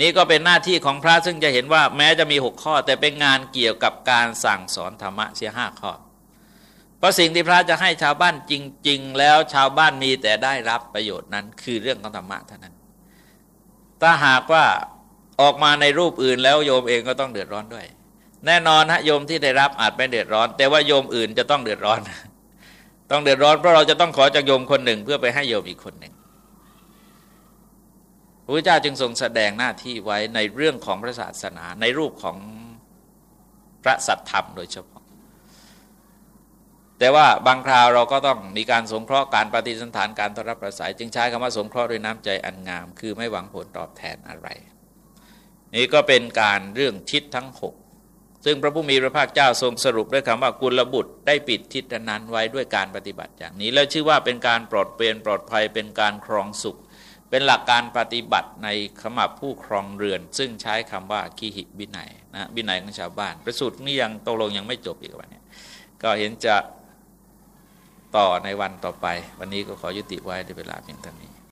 นี่ก็เป็นหน้าที่ของพระซึ่งจะเห็นว่าแม้จะมีหกข้อ แต่เป็นงานเกี่ยวกับการสั่งสอนธรรมะเสียห้าข้อ เพราะสิ่งที่พระจะให้ชาวบ้านจริง ๆ แล้วชาวบ้านมีแต่ได้รับประโยชน์นั้น คือเรื่องของธรรมะเท่านั้น ถ้าหากว่าออกมาในรูปอื่นแล้วโยมเองก็ต้องเดือดร้อนด้วย แน่นอนฮะโยมที่ได้รับอาจไม่เดือดร้อน แต่ว่าโยมอื่นจะต้องเดือดร้อน ต้องเดือดร้อนเพราะเราจะต้องขอจากโยมคนหนึ่ง เพื่อไปให้โยมอีกคนหนึ่งพระเจ้าจึงทรงแสดงหน้าที่ไว้ในเรื่องของพระศาสนาในรูปของพระสัตธรรมโดยเฉพาะ แต่ว่าบางคราวเราก็ต้องมีการสงเคราะห์การปฏิสันฐานการต้อนรับประสาย จึงใช้คำว่าสงเคราะห์ด้วยน้ำใจอันงาม คือไม่หวังผลตอบแทนอะไร นี่ก็เป็นการเรื่องทิศทั้งหกซึ่งพระผู้มีพระภาคเจ้าทรงสรุปด้วยคำว่ากุลบุตรได้ปิดทิศนั้นไว้ด้วยการปฏิบัติอย่างนี้ แล้วชื่อว่าเป็นการปลอดเปลี่ยนปลอดภัยเป็นการครองสุข เป็นหลักการปฏิบัติในขมับผู้ครองเรือน ซึ่งใช้คำว่าขีหิบินัยนะบินัยของชาวบ้าน ประสูตรนี่ยังตกลงยังไม่จบอีกวันนี้ก็เห็นจะ ต่อในวันต่อไป วันนี้ก็ขอยุติไว้ด้วยเวลาเพียงเท่านี้